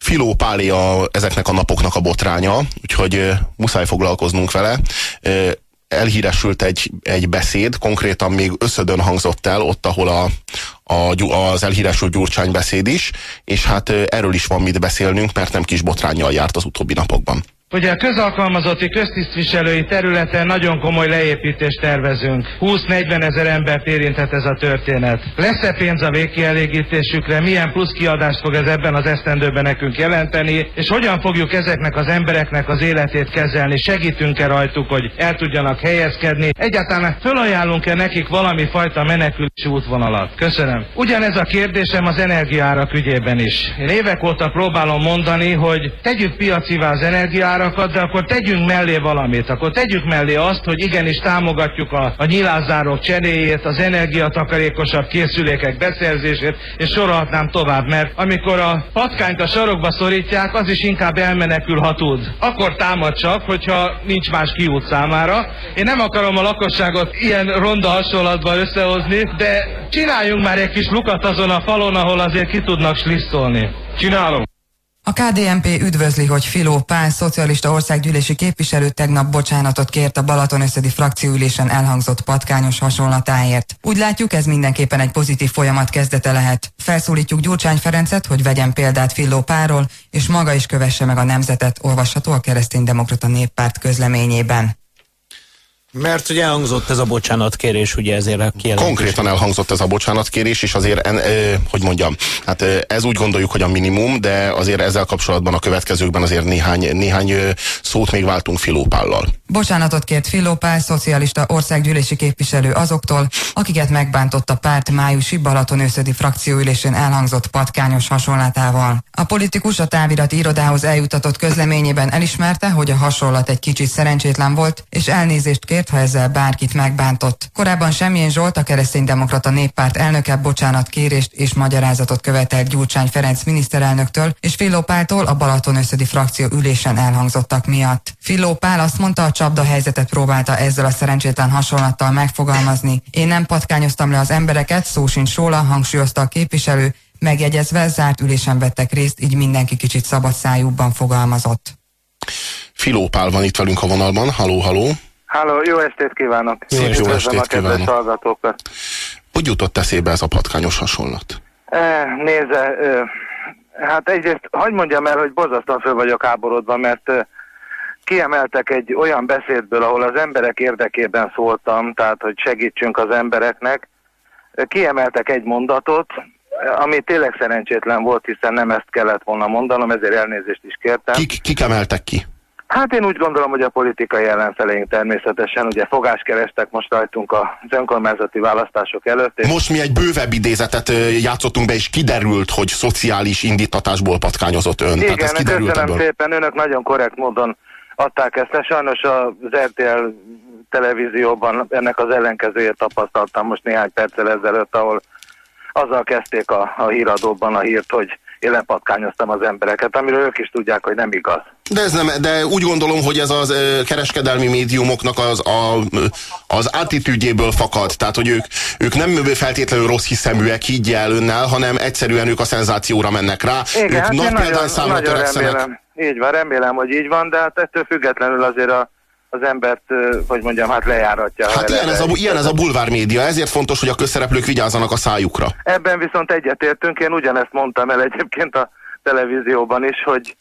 Filó Pálé a, ezeknek a napoknak a botránya, úgyhogy muszáj foglalkoznunk vele. Elhíresült egy, egy beszéd, konkrétan még összödön hangzott el, ott, ahol a, a, az elhíresült Gyurcsány beszéd is, és hát erről is van mit beszélnünk, mert nem kis botrányjal járt az utóbbi napokban. Ugye a közalkalmazotti köztisztviselői területen nagyon komoly leépítést tervezünk. 20-40 ezer embert érinthet ez a történet. Lesz-e pénz a végkielégítésükre? Milyen plusz kiadást fog ez ebben az esztendőben nekünk jelenteni? És hogyan fogjuk ezeknek az embereknek az életét kezelni? Segítünk-e rajtuk, hogy el tudjanak helyezkedni? Egyáltalán fölajánlunk-e nekik valami fajta menekülési útvonalat? Köszönöm. Ugyanez a kérdésem az energiárak ügyében is. Én évek óta próbálom mondani, hogy tegyük piacivá az energiárat, árakat, de akkor tegyünk mellé valamit. Akkor tegyük mellé azt, hogy igenis támogatjuk a, a nyilázzárok cseréjét, az energiatakarékosabb készülékek beszerzését, és sorolhatnám tovább, mert amikor a patkányt a sarokba szorítják, az is inkább elmenekül, ha tud. Akkor támad csak, hogyha nincs más kiút számára. Én nem akarom a lakosságot ilyen ronda hasonlatban összehozni, de csináljunk már egy kis lukat azon a falon, ahol azért ki tudnak slisszolni. Csinálom. A KDNP üdvözli, hogy Filó Pál, szocialista országgyűlési képviselő tegnap bocsánatot kért a Balatonösszedi frakcióülésen elhangzott patkányos hasonlatáért. Úgy látjuk, ez mindenképpen egy pozitív folyamat kezdete lehet. Felszólítjuk Gyurcsány Ferencet, hogy vegyen példát Filó Pálról, és maga is kövesse meg a nemzetet, olvasható a kereszténydemokrata néppárt közleményében. Mert ugye elhangzott ez a bocsánatkérés, ugye ezért a kijelentés. Konkrétan elhangzott ez a bocsánatkérés, és azért, en, e, hogy mondjam, hát ez úgy gondoljuk, hogy a minimum, de azért ezzel kapcsolatban a következőkben azért néhány, néhány szót még váltunk Filópállal. Bocsánatot kért Filópál, szocialista országgyűlési képviselő azoktól, akiket megbántott a párt májusi Balatonőszödi frakcióülésén elhangzott patkányos hasonlatával. A politikus a távirati irodához eljutatott közleményében elismerte, hogy a hasonlat egy kicsit szerencsétlen volt, és elnézést kért, ha ezzel bárkit megbántott. Korábban Semmilyen Zsolt, a kereszténydemokrata néppárt elnöke bocsánat kérést és magyarázatot követelt Gyurcsány Ferenc miniszterelnöktől, és Filópáltól a Balatonőszödi frakció ülésen elhangzottak miatt. Filópál azt mondta, a csapda helyzetet próbálta ezzel a szerencsétlen hasonlattal megfogalmazni. Én nem patkányoztam le az embereket, szó sincs róla, hangsúlyozta a képviselő, megjegyezve zárt ülésen vettek részt, így mindenki kicsit szabad szájúbban fogalmazott. Filópál van itt velünk a vonalban. Haló, haló. Háló, jó estét kívánok! Jó, jó estét kívánok! hallgatókat! Hogy jutott eszébe ez a patkányos hasonlat? E, nézze, e, hát egyrészt, hagyd mondjam el, hogy borzasztóan föl vagyok háborodva, mert e, kiemeltek egy olyan beszédből, ahol az emberek érdekében szóltam, tehát hogy segítsünk az embereknek, kiemeltek egy mondatot, ami tényleg szerencsétlen volt, hiszen nem ezt kellett volna mondanom, ezért elnézést is kértem. Kik, kik emeltek ki? Hát én úgy gondolom, hogy a politikai ellenfeleink természetesen, ugye fogást kerestek most rajtunk az önkormányzati választások előtt. És... Most mi egy bővebb idézetet játszottunk be, és kiderült, hogy szociális indítatásból patkányozott ön. Igen, Tehát ez kiderült köszönöm ebből. szépen, önök nagyon korrekt módon adták ezt, de sajnos az RTL televízióban ennek az ellenkezőjét tapasztaltam most néhány perccel ezelőtt, ahol azzal kezdték a, a híradóban a hírt, hogy én lepatkányoztam az embereket, amiről ők is tudják, hogy nem igaz. De, ez nem, de úgy gondolom, hogy ez az kereskedelmi médiumoknak az, a, az attitűdjéből fakad. Tehát, hogy ők, ők nem feltétlenül rossz hiszeműek, higgy el önnel, hanem egyszerűen ők a szenzációra mennek rá. Igen, ők hát nagy példányszámra nagyon remélem. Így van, remélem, hogy így van, de hát ettől függetlenül azért a az embert, hogy mondjam, hát lejáratja. Hát ilyen ez, a, ilyen ez a bulvár média, ezért fontos, hogy a közszereplők vigyázzanak a szájukra. Ebben viszont egyetértünk, én ugyanezt mondtam el egyébként a televízióban is, hogy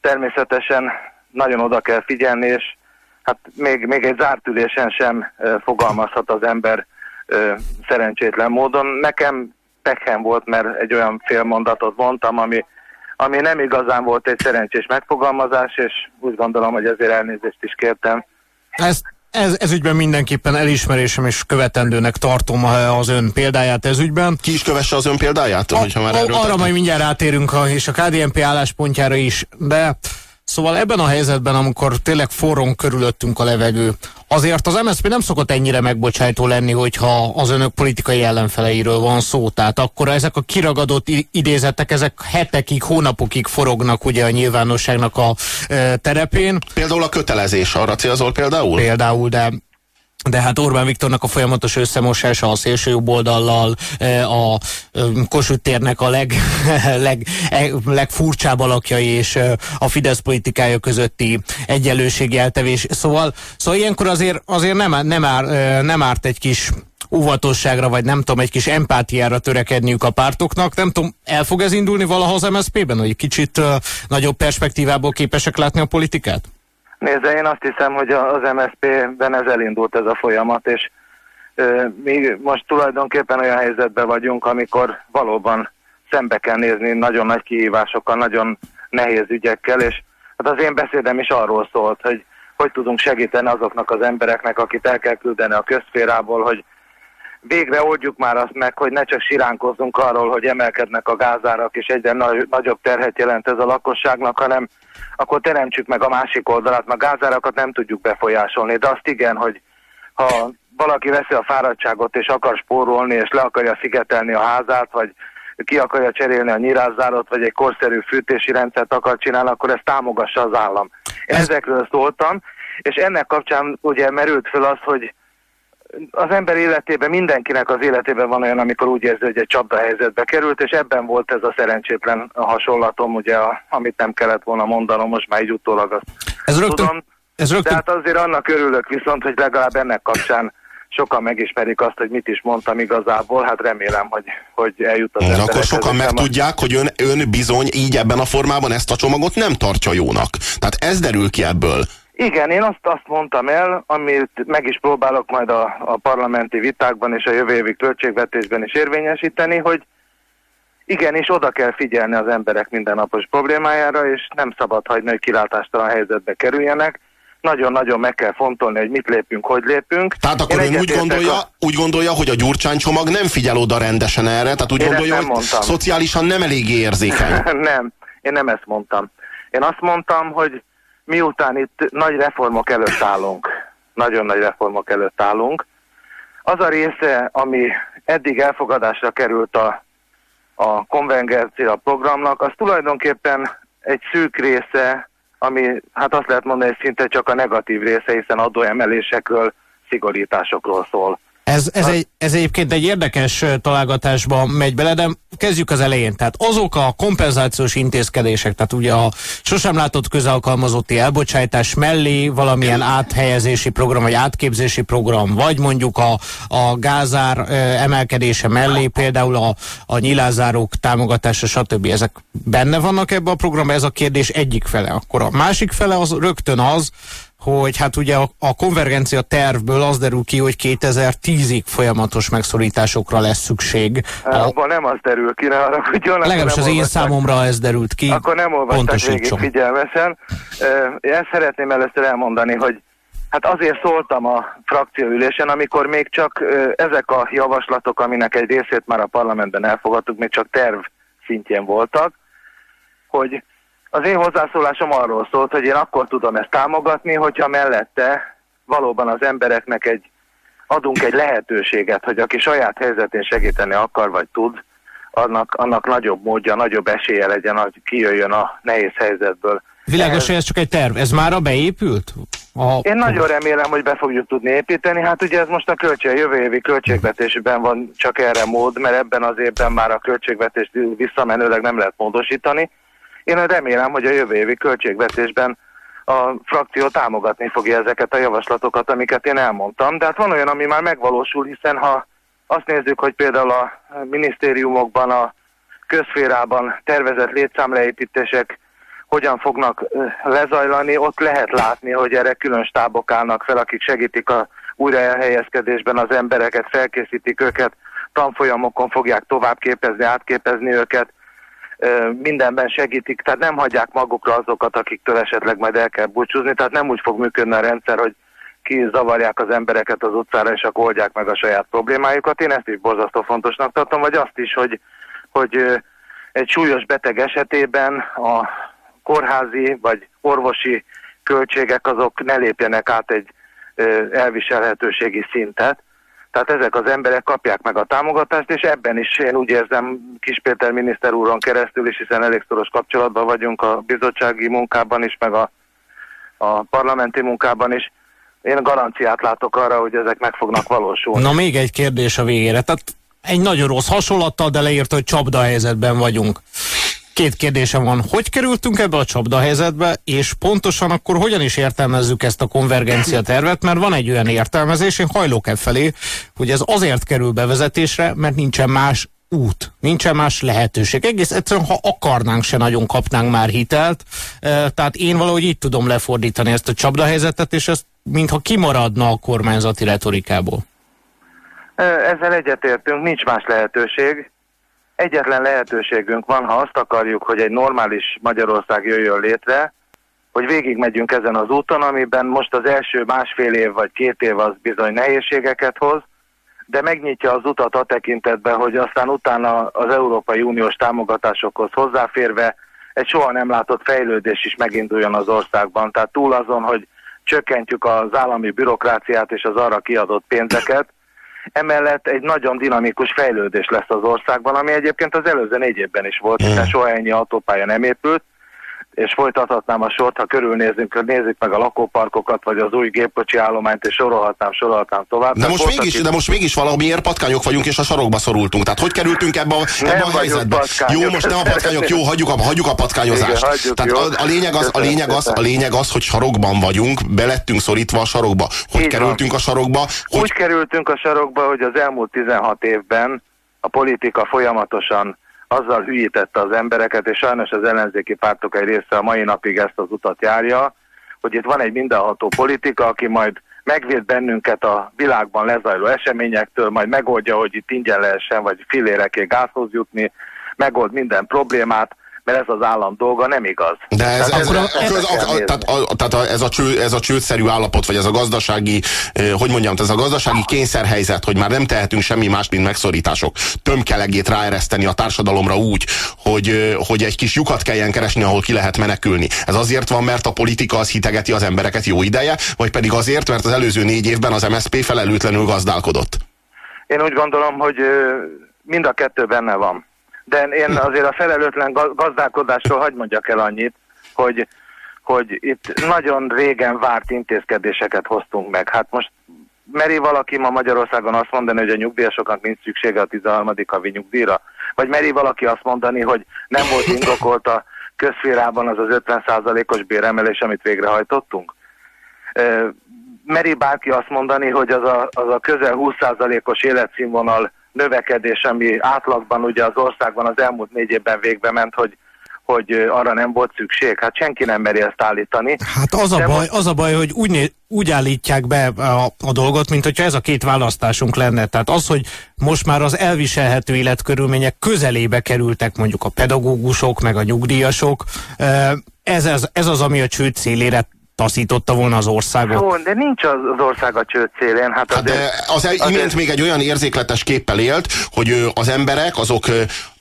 természetesen nagyon oda kell figyelni, és hát még, még egy zárt ülésen sem fogalmazhat az ember szerencsétlen módon. Nekem pekhem volt, mert egy olyan félmondatot mondtam, ami ami nem igazán volt egy szerencsés megfogalmazás, és úgy gondolom, hogy ezért elnézést is kértem. Ezt ez, ez ügyben mindenképpen elismerésem és követendőnek tartom az ön példáját ez ügyben. Ki is kövesse az ön példáját? A, hogyha már erről arra majd mindjárt átérünk, a, és a KDNP álláspontjára is, de Szóval ebben a helyzetben, amikor tényleg forrong körülöttünk a levegő, azért az MSZP nem szokott ennyire megbocsájtó lenni, hogyha az önök politikai ellenfeleiről van szó. Tehát akkor ezek a kiragadott idézetek, ezek hetekig, hónapokig forognak ugye a nyilvánosságnak a e, terepén. Például a kötelezés arra célzol például? Például, de de hát Orbán Viktornak a folyamatos összemosása a szélső jobb oldallal, e, a e, Kossuth térnek a leg, leg, e, legfurcsább alakjai és a Fidesz politikája közötti egyenlőségi eltevés. Szóval, szóval ilyenkor azért, azért nem, nem, ár, nem árt egy kis óvatosságra, vagy nem tudom, egy kis empátiára törekedniük a pártoknak. Nem tudom, el fog ez indulni valaha az MSZP-ben, hogy kicsit nagyobb perspektívából képesek látni a politikát? Nézze, én azt hiszem, hogy az MSZP-ben ez elindult ez a folyamat, és mi most tulajdonképpen olyan helyzetben vagyunk, amikor valóban szembe kell nézni nagyon nagy kihívásokkal, nagyon nehéz ügyekkel, és hát az én beszédem is arról szólt, hogy hogy tudunk segíteni azoknak az embereknek, akit el kell küldeni a közférából, hogy végre oldjuk már azt meg, hogy ne csak siránkozzunk arról, hogy emelkednek a gázárak, és egyre nagyobb terhet jelent ez a lakosságnak, hanem akkor teremtsük meg a másik oldalát, mert gázárakat nem tudjuk befolyásolni, de azt igen, hogy ha valaki veszi a fáradtságot és akar spórolni, és le akarja szigetelni a házát, vagy ki akarja cserélni a nyirázzárot, vagy egy korszerű fűtési rendszert akar csinálni, akkor ezt támogassa az állam. Ezekről szóltam, és ennek kapcsán ugye merült fel az, hogy az ember életében, mindenkinek az életében van olyan, amikor úgy érzi, hogy egy csapda helyzetbe került, és ebben volt ez a szerencsétlen hasonlatom, ugye, a, amit nem kellett volna mondanom, most már így utólag azt ez rögtön, tudom. Ez rögtön... Tehát azért annak örülök viszont, hogy legalább ennek kapcsán sokan megismerik azt, hogy mit is mondtam igazából, hát remélem, hogy, hogy eljut az emberek. Akkor sokan megtudják, hogy ön, ön bizony így ebben a formában ezt a csomagot nem tartja jónak. Tehát ez derül ki ebből. Igen, én azt, azt mondtam el, amit meg is próbálok majd a, a parlamenti vitákban és a jövő évi költségvetésben is érvényesíteni, hogy igenis oda kell figyelni az emberek mindennapos problémájára, és nem szabad hagyni, hogy kilátástalan helyzetbe kerüljenek. Nagyon-nagyon meg kell fontolni, hogy mit lépünk, hogy lépünk. Tehát akkor ön úgy gondolja, a... úgy gondolja, hogy a Gyurcsány csomag nem figyel oda rendesen erre? Tehát úgy én gondolja, hogy mondtam. szociálisan nem elég érzékeny? nem, én nem ezt mondtam. Én azt mondtam, hogy miután itt nagy reformok előtt állunk, nagyon nagy reformok előtt állunk, az a része, ami eddig elfogadásra került a, a konvergencia programnak, az tulajdonképpen egy szűk része, ami hát azt lehet mondani, hogy szinte csak a negatív része, hiszen adóemelésekről, szigorításokról szól. Ez, ez, egy, ez egyébként egy érdekes találgatásba megy bele, de kezdjük az elején. Tehát azok a kompenzációs intézkedések, tehát ugye a sosem látott közalkalmazotti elbocsátás mellé valamilyen áthelyezési program, vagy átképzési program, vagy mondjuk a, a gázár emelkedése mellé, például a, a nyilázárók támogatása, stb. Ezek benne vannak ebbe a programba, ez a kérdés egyik fele. Akkor a másik fele az rögtön az, hogy hát ugye a, a konvergencia tervből az derül ki, hogy 2010-ig folyamatos megszorításokra lesz szükség. Abban nem az derül ki, ne haragudjon. Legalábbis az én számomra ez derült ki. Akkor nem olvasták végig figyelmesen. Ezt szeretném először elmondani, hogy Hát azért szóltam a frakcióülésen, amikor még csak ezek a javaslatok, aminek egy részét már a parlamentben elfogadtuk, még csak terv szintjén voltak, hogy az én hozzászólásom arról szólt, hogy én akkor tudom ezt támogatni, hogyha mellette valóban az embereknek egy, adunk egy lehetőséget, hogy aki saját helyzetén segíteni akar vagy tud, annak, annak nagyobb módja, nagyobb esélye legyen, hogy kijöjjön a nehéz helyzetből. Világos, hogy ez csak egy terv. Ez már a beépült? A... Én nagyon remélem, hogy be fogjuk tudni építeni. Hát ugye ez most a költség, jövő évi költségvetésben van csak erre mód, mert ebben az évben már a költségvetést visszamenőleg nem lehet módosítani. Én remélem, hogy a jövő évi költségvetésben a frakció támogatni fogja ezeket a javaslatokat, amiket én elmondtam. De hát van olyan, ami már megvalósul, hiszen ha azt nézzük, hogy például a minisztériumokban, a közférában tervezett létszámleépítések hogyan fognak lezajlani, ott lehet látni, hogy erre külön stábok állnak fel, akik segítik a újraelhelyezkedésben az embereket, felkészítik őket, tanfolyamokon fogják tovább képezni, átképezni őket, mindenben segítik, tehát nem hagyják magukra azokat, akiktől esetleg majd el kell búcsúzni, tehát nem úgy fog működni a rendszer, hogy kizavarják az embereket az utcára, és akkor oldják meg a saját problémájukat. Én ezt is borzasztó fontosnak tartom, vagy azt is, hogy, hogy egy súlyos beteg esetében a kórházi vagy orvosi költségek azok ne lépjenek át egy elviselhetőségi szintet. Tehát ezek az emberek kapják meg a támogatást, és ebben is én úgy érzem Kis Péter miniszter úron keresztül is, hiszen elég szoros kapcsolatban vagyunk a bizottsági munkában is, meg a, a parlamenti munkában is. Én garanciát látok arra, hogy ezek meg fognak valósulni. Na még egy kérdés a végére. Tehát egy nagyon rossz hasonlattal, de leírt, hogy csapda helyzetben vagyunk. Két kérdésem van. Hogy kerültünk ebbe a csapda helyzetbe, és pontosan akkor hogyan is értelmezzük ezt a konvergencia tervet, mert van egy olyan értelmezés, én hajlok e felé, hogy ez azért kerül bevezetésre, mert nincsen más út, nincsen más lehetőség. Egész egyszerűen, ha akarnánk, se nagyon kapnánk már hitelt. E, tehát én valahogy így tudom lefordítani ezt a csapdahelyzetet, és ezt mintha kimaradna a kormányzati retorikából. Ezzel egyetértünk, nincs más lehetőség. Egyetlen lehetőségünk van, ha azt akarjuk, hogy egy normális Magyarország jöjjön létre, hogy végigmegyünk ezen az úton, amiben most az első másfél év vagy két év az bizony nehézségeket hoz, de megnyitja az utat a tekintetben, hogy aztán utána az Európai Uniós támogatásokhoz hozzáférve egy soha nem látott fejlődés is meginduljon az országban. Tehát túl azon, hogy csökkentjük az állami bürokráciát és az arra kiadott pénzeket, Emellett egy nagyon dinamikus fejlődés lesz az országban, ami egyébként az előző négy évben is volt, hiszen soha ennyi autópálya nem épült, és folytathatnám a sort, ha körülnézünk, nézzük meg a lakóparkokat, vagy az új gépkocsi állományt, és sorolhatnám, sorolhatnám tovább. De most, mégis, itt... de most mégis valamiért patkányok vagyunk, és a sarokba szorultunk. Tehát hogy kerültünk ebbe a, ebbe a helyzetbe? Patkányok. Jó, most nem a patkányok, jó, hagyjuk a, hagyjuk a patkányozást. Igen, hagyjuk, Tehát jó. A, a, lényeg az, a, lényeg az, a lényeg az, hogy sarokban vagyunk, belettünk szorítva a sarokba. Hogy Így kerültünk van. a sarokba? Hogy... Úgy kerültünk a sarokba, hogy az elmúlt 16 évben a politika folyamatosan azzal hülyítette az embereket, és sajnos az ellenzéki pártok egy része a mai napig ezt az utat járja, hogy itt van egy mindenható politika, aki majd megvéd bennünket a világban lezajló eseményektől, majd megoldja, hogy itt ingyen lehessen, vagy filéreké gázhoz jutni, megold minden problémát, mert ez az állam dolga nem igaz. De ez, tehát, ez, a, a, a, tehát, a, tehát ez, a cső, ez a csődszerű állapot, vagy ez a gazdasági, eh, hogy mondjam, ez a gazdasági kényszerhelyzet, hogy már nem tehetünk semmi más, mint megszorítások, tömkelegét ráereszteni a társadalomra úgy, hogy, hogy egy kis lyukat kelljen keresni, ahol ki lehet menekülni. Ez azért van, mert a politika az hitegeti az embereket jó ideje, vagy pedig azért, mert az előző négy évben az MSZP felelőtlenül gazdálkodott? Én úgy gondolom, hogy mind a kettő benne van. De én azért a felelőtlen gazdálkodásról hagy mondjak el annyit, hogy, hogy itt nagyon régen várt intézkedéseket hoztunk meg. Hát most meri valaki ma Magyarországon azt mondani, hogy a nyugdíjasoknak nincs szüksége a 13. havi nyugdíjra? Vagy meri valaki azt mondani, hogy nem volt indokolt a közférában az az 50%-os béremelés, amit végrehajtottunk? Meri bárki azt mondani, hogy az a, az a közel 20%-os életszínvonal növekedés, ami átlagban ugye az országban az elmúlt négy évben végbe ment, hogy hogy arra nem volt szükség. Hát senki nem meri ezt állítani. Hát az a, baj, most... az a baj, hogy úgy, úgy állítják be a, a dolgot, mint hogyha ez a két választásunk lenne. Tehát az, hogy most már az elviselhető életkörülmények közelébe kerültek mondjuk a pedagógusok, meg a nyugdíjasok, ez, ez, ez az, ami a csőd szélére taszította volna az országot. Jó, de nincs az, az ország a csőd szélén. Hát, hát de az azért... imént még egy olyan érzékletes képpel élt, hogy az emberek azok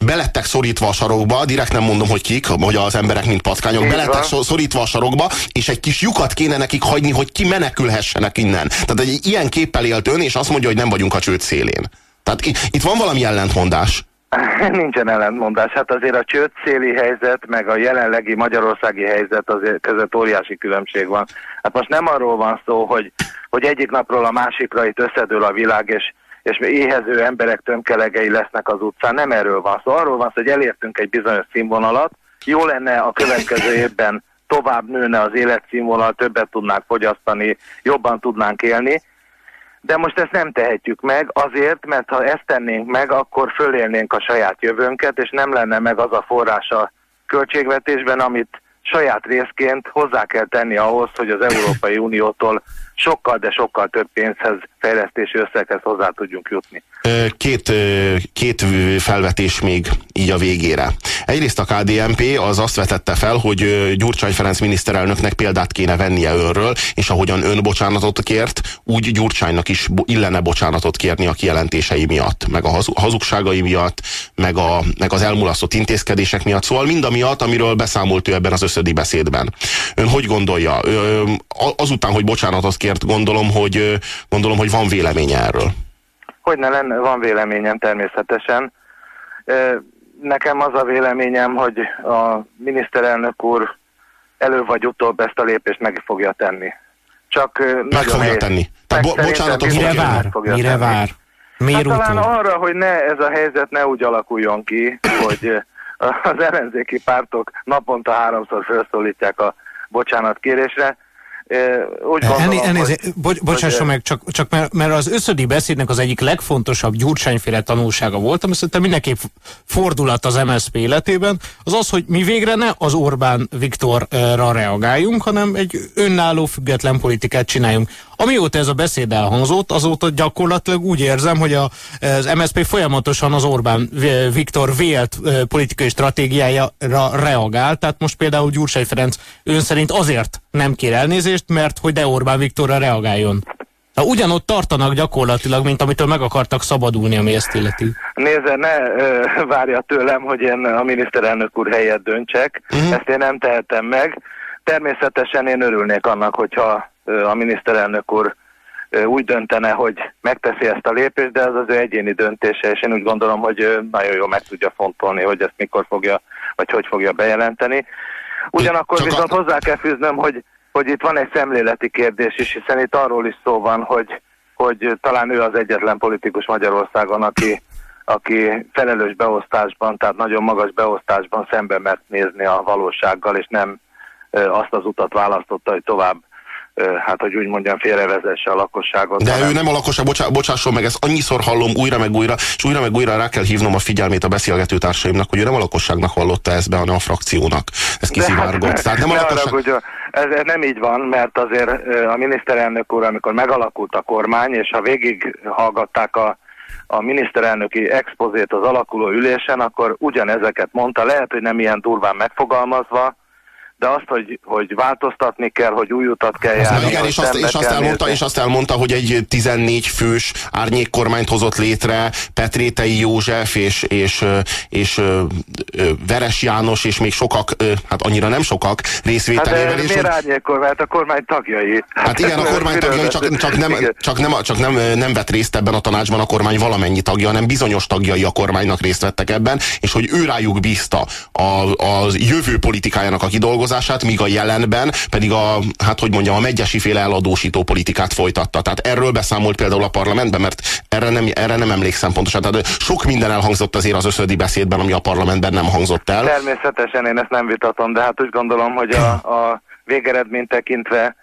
belettek szorítva a sarokba, direkt nem mondom, hogy kik, hogy az emberek mint patkányok, Így belettek van. szorítva a sarokba, és egy kis lyukat kéne nekik hagyni, hogy ki menekülhessenek innen. Tehát egy ilyen képpel élt ön, és azt mondja, hogy nem vagyunk a csőd szélén. Tehát itt van valami ellentmondás. Nincsen ellentmondás. Hát azért a csődszéli helyzet, meg a jelenlegi magyarországi helyzet azért között óriási különbség van. Hát most nem arról van szó, hogy, hogy egyik napról a másikra itt összedől a világ, és, és éhező emberek tömkelegei lesznek az utcán. Nem erről van szó. Arról van szó, hogy elértünk egy bizonyos színvonalat. Jó lenne a következő évben tovább nőne az életszínvonal, többet tudnánk fogyasztani, jobban tudnánk élni, de most ezt nem tehetjük meg azért, mert ha ezt tennénk meg, akkor fölélnénk a saját jövőnket, és nem lenne meg az a forrás a költségvetésben, amit saját részként hozzá kell tenni ahhoz, hogy az Európai Uniótól sokkal, de sokkal több pénzhez fejlesztési összeghez hozzá tudjunk jutni. Két, két felvetés még így a végére. Egyrészt a KDNP az azt vetette fel, hogy Gyurcsány Ferenc miniszterelnöknek példát kéne vennie önről, és ahogyan ön bocsánatot kért, úgy Gyurcsánynak is illene bocsánatot kérni a kijelentései miatt, meg a hazugságai miatt, meg, a, meg az elmulasztott intézkedések miatt, szóval mind a miatt, amiről beszámolt ő ebben az összödi beszédben. Ön hogy gondolja? Azután, hogy bocsánatot kért, gondolom, hogy, gondolom, hogy van véleménye erről. Hogy ne lenne, van véleményem természetesen. Nekem az a véleményem, hogy a miniszterelnök úr elő vagy utóbb ezt a lépést meg fogja tenni. Csak meg nagyon fogja nehéz. tenni. Tehát bo bocsánatot mire vár? Mire tenni. vár? Miért hát talán arra, hogy ne ez a helyzet ne úgy alakuljon ki, hogy az ellenzéki pártok naponta háromszor felszólítják a bocsánatkérésre, úgy gondolom, Enné, hogy, bo, bocsásson meg, csak, csak mert, mert az összödi beszédnek az egyik legfontosabb gyurcsányféle tanulsága volt, ami szerintem mindenképp fordulat az MSZP életében, az az, hogy mi végre ne az Orbán Viktorra reagáljunk, hanem egy önálló független politikát csináljunk. Amióta ez a beszéd elhangzott, azóta gyakorlatilag úgy érzem, hogy a, az MSZP folyamatosan az Orbán Viktor vélt politikai stratégiájára reagál, tehát most például Gyurcsány Ferenc ön szerint azért nem kér elnézést, mert hogy de Orbán Viktorra reagáljon. Na, ugyanott tartanak gyakorlatilag, mint amitől meg akartak szabadulni, ami ezt illeti. Nézze, ne ö, várja tőlem, hogy én a miniszterelnök úr helyet döntsek. Uh-huh. Ezt én nem tehetem meg. Természetesen én örülnék annak, hogyha a miniszterelnök úr úgy döntene, hogy megteszi ezt a lépést, de ez az ő egyéni döntése, és én úgy gondolom, hogy nagyon jól meg tudja fontolni, hogy ezt mikor fogja, vagy hogy fogja bejelenteni. Ugyanakkor Csak viszont a... hozzá kell fűznöm, hogy, hogy itt van egy szemléleti kérdés is, hiszen itt arról is szó van, hogy, hogy talán ő az egyetlen politikus Magyarországon, aki, aki felelős beosztásban, tehát nagyon magas beosztásban szembe mert nézni a valósággal, és nem azt az utat választotta, hogy tovább hát hogy úgy mondjam, félrevezesse a lakosságot. De hanem... ő nem a lakosság, bocsá, bocsásson meg, ezt annyiszor hallom újra meg újra, és újra meg újra rá kell hívnom a figyelmét a beszélgető társaimnak, hogy ő nem a lakosságnak vallotta ezt be, hanem a frakciónak. Ez kiszivárgott. De, Tehát nem a lakosság... Arra, ez nem így van, mert azért a miniszterelnök úr, amikor megalakult a kormány, és ha végig hallgatták a a miniszterelnöki expozét az alakuló ülésen, akkor ugyanezeket mondta, lehet, hogy nem ilyen durván megfogalmazva, de azt, hogy, hogy változtatni kell, hogy új utat kell járni. Igen, és azt, és, azt elmondta, és azt elmondta, hogy egy 14 fős árnyékkormányt hozott létre Petrétei József és, és, és, Veres János, és még sokak, hát annyira nem sokak részvételével. Hát, és miért hogy... árnyékkormányt? A kormány tagjai. Hát igen, a kormány tagjai, csak, csak, nem, csak, nem, csak nem, nem vett részt ebben a tanácsban a kormány valamennyi tagja, hanem bizonyos tagjai a kormánynak részt vettek ebben, és hogy ő rájuk bízta a, a jövő politikájának a kidolgozását, vonatkozását, míg a jelenben pedig a, hát hogy mondjam, a megyesi féle eladósító politikát folytatta. Tehát erről beszámolt például a parlamentben, mert erre nem, erre nem emlékszem pontosan. Tehát sok minden elhangzott azért az összödi beszédben, ami a parlamentben nem hangzott el. Természetesen én ezt nem vitatom, de hát úgy gondolom, hogy a, a végeredményt tekintve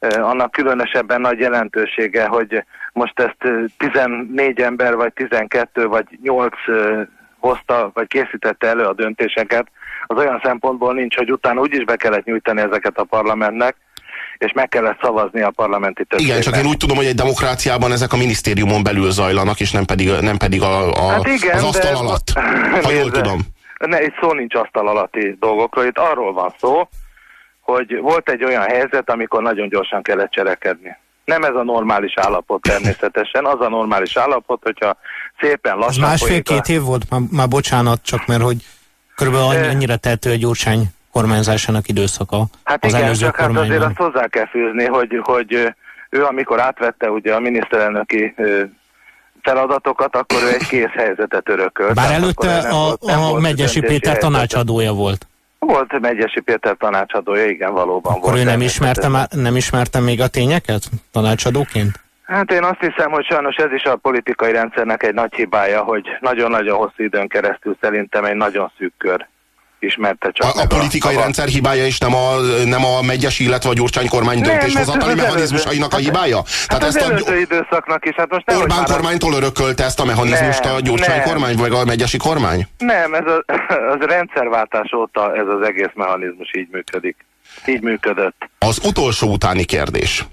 annak különösebben nagy jelentősége, hogy most ezt 14 ember, vagy 12, vagy 8 hozta, vagy készítette elő a döntéseket, az olyan szempontból nincs, hogy utána úgyis be kellett nyújtani ezeket a parlamentnek, és meg kellett szavazni a parlamenti többségnek. Igen, csak én úgy tudom, hogy egy demokráciában ezek a minisztériumon belül zajlanak, és nem pedig, nem pedig a, a, hát igen, az asztal de... alatt. Ha jól tudom. Ne, itt szó nincs asztal alatti dolgokról, itt arról van szó, hogy volt egy olyan helyzet, amikor nagyon gyorsan kellett cselekedni. Nem ez a normális állapot természetesen, az a normális állapot, hogyha szépen lassan... Az másfél-két a... év volt, már, már bocsánat, csak mert hogy Körülbelül annyi, annyira tehető a Gyurcsány kormányzásának időszaka. Hát az igen, csak hát azért azt hozzá kell fűzni, hogy, hogy ő amikor átvette ugye a miniszterelnöki feladatokat, akkor ő egy kész helyzetet örökölt. Bár előtte a, a, a Megyesi Péter tanácsadója volt. Volt Megyesi Péter tanácsadója, igen, valóban akkor volt. ő nem ismerte, már, nem ismerte még a tényeket tanácsadóként? Hát én azt hiszem, hogy sajnos ez is a politikai rendszernek egy nagy hibája, hogy nagyon-nagyon hosszú időn keresztül szerintem egy nagyon szűk kör ismerte csak. A, a politikai a, rendszer hibája és nem a, nem a megyes, illetve a gyurcsány kormány döntéshozatali mechanizmusainak a hibája? Hát Tehát az ezt a, időszaknak is. Hát most Orbán kormánytól örökölte ezt a mechanizmust nem, a gyurcsány nem. kormány, vagy a megyesi kormány? Nem, ez a, az rendszerváltás óta ez az egész mechanizmus így működik. Így működött. Az utolsó utáni kérdés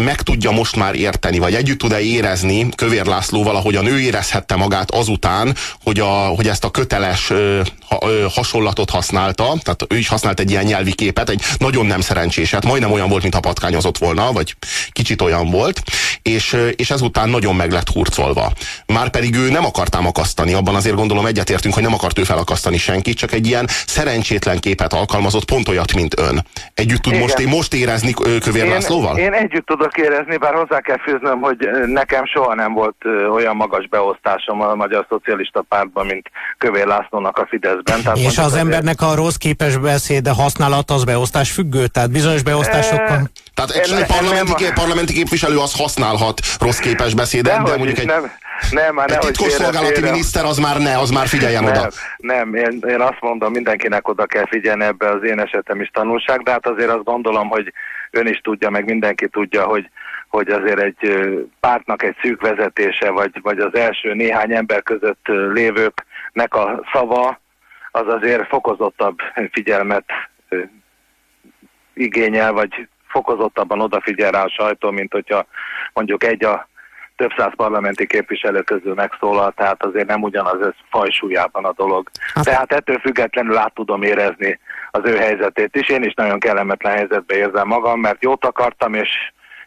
meg tudja most már érteni, vagy együtt tud-e érezni Kövér Lászlóval, ahogyan ő érezhette magát azután, hogy, a, hogy ezt a köteles ö, ha, ö, hasonlatot használta, tehát ő is használt egy ilyen nyelvi képet, egy nagyon nem szerencséset, majdnem olyan volt, mintha patkányozott volna, vagy kicsit olyan volt, és, és ezután nagyon meg lett hurcolva. Már pedig ő nem akart akasztani, abban azért gondolom egyetértünk, hogy nem akart ő felakasztani senkit, csak egy ilyen szerencsétlen képet alkalmazott, pont olyat, mint ön. Együtt tud most, most érezni Kövér én, Lászlóval? Én együtt tudok érezni, bár hozzá kell fűznöm, hogy nekem soha nem volt olyan magas beosztásom a Magyar Szocialista Pártban, mint Kövér Lászlónak a Fideszben. Tehát és az embernek a rossz képes beszéde használat az beosztás függő, tehát bizonyos beosztásokkal... E... Tehát egy, egy parlamenti, nem... parlamenti képviselő az használhat rossz képes beszédet, de, de mondjuk egy... Nem. Nem, már egy titkosszolgálati miniszter az már ne, az már figyeljen nem, oda. Nem, én, én azt mondom, mindenkinek oda kell figyelni ebbe az én esetem is tanulság, de hát azért azt gondolom, hogy ön is tudja, meg mindenki tudja, hogy, hogy azért egy pártnak egy szűk vezetése, vagy, vagy az első néhány ember között lévőknek a szava, az azért fokozottabb figyelmet igényel, vagy fokozottabban odafigyel rá a sajtó, mint hogyha mondjuk egy a több száz parlamenti képviselő közül megszólal, tehát azért nem ugyanaz ez fajsúlyában a dolog. Hát- tehát ettől függetlenül át tudom érezni az ő helyzetét is. Én is nagyon kellemetlen helyzetbe érzem magam, mert jót akartam, és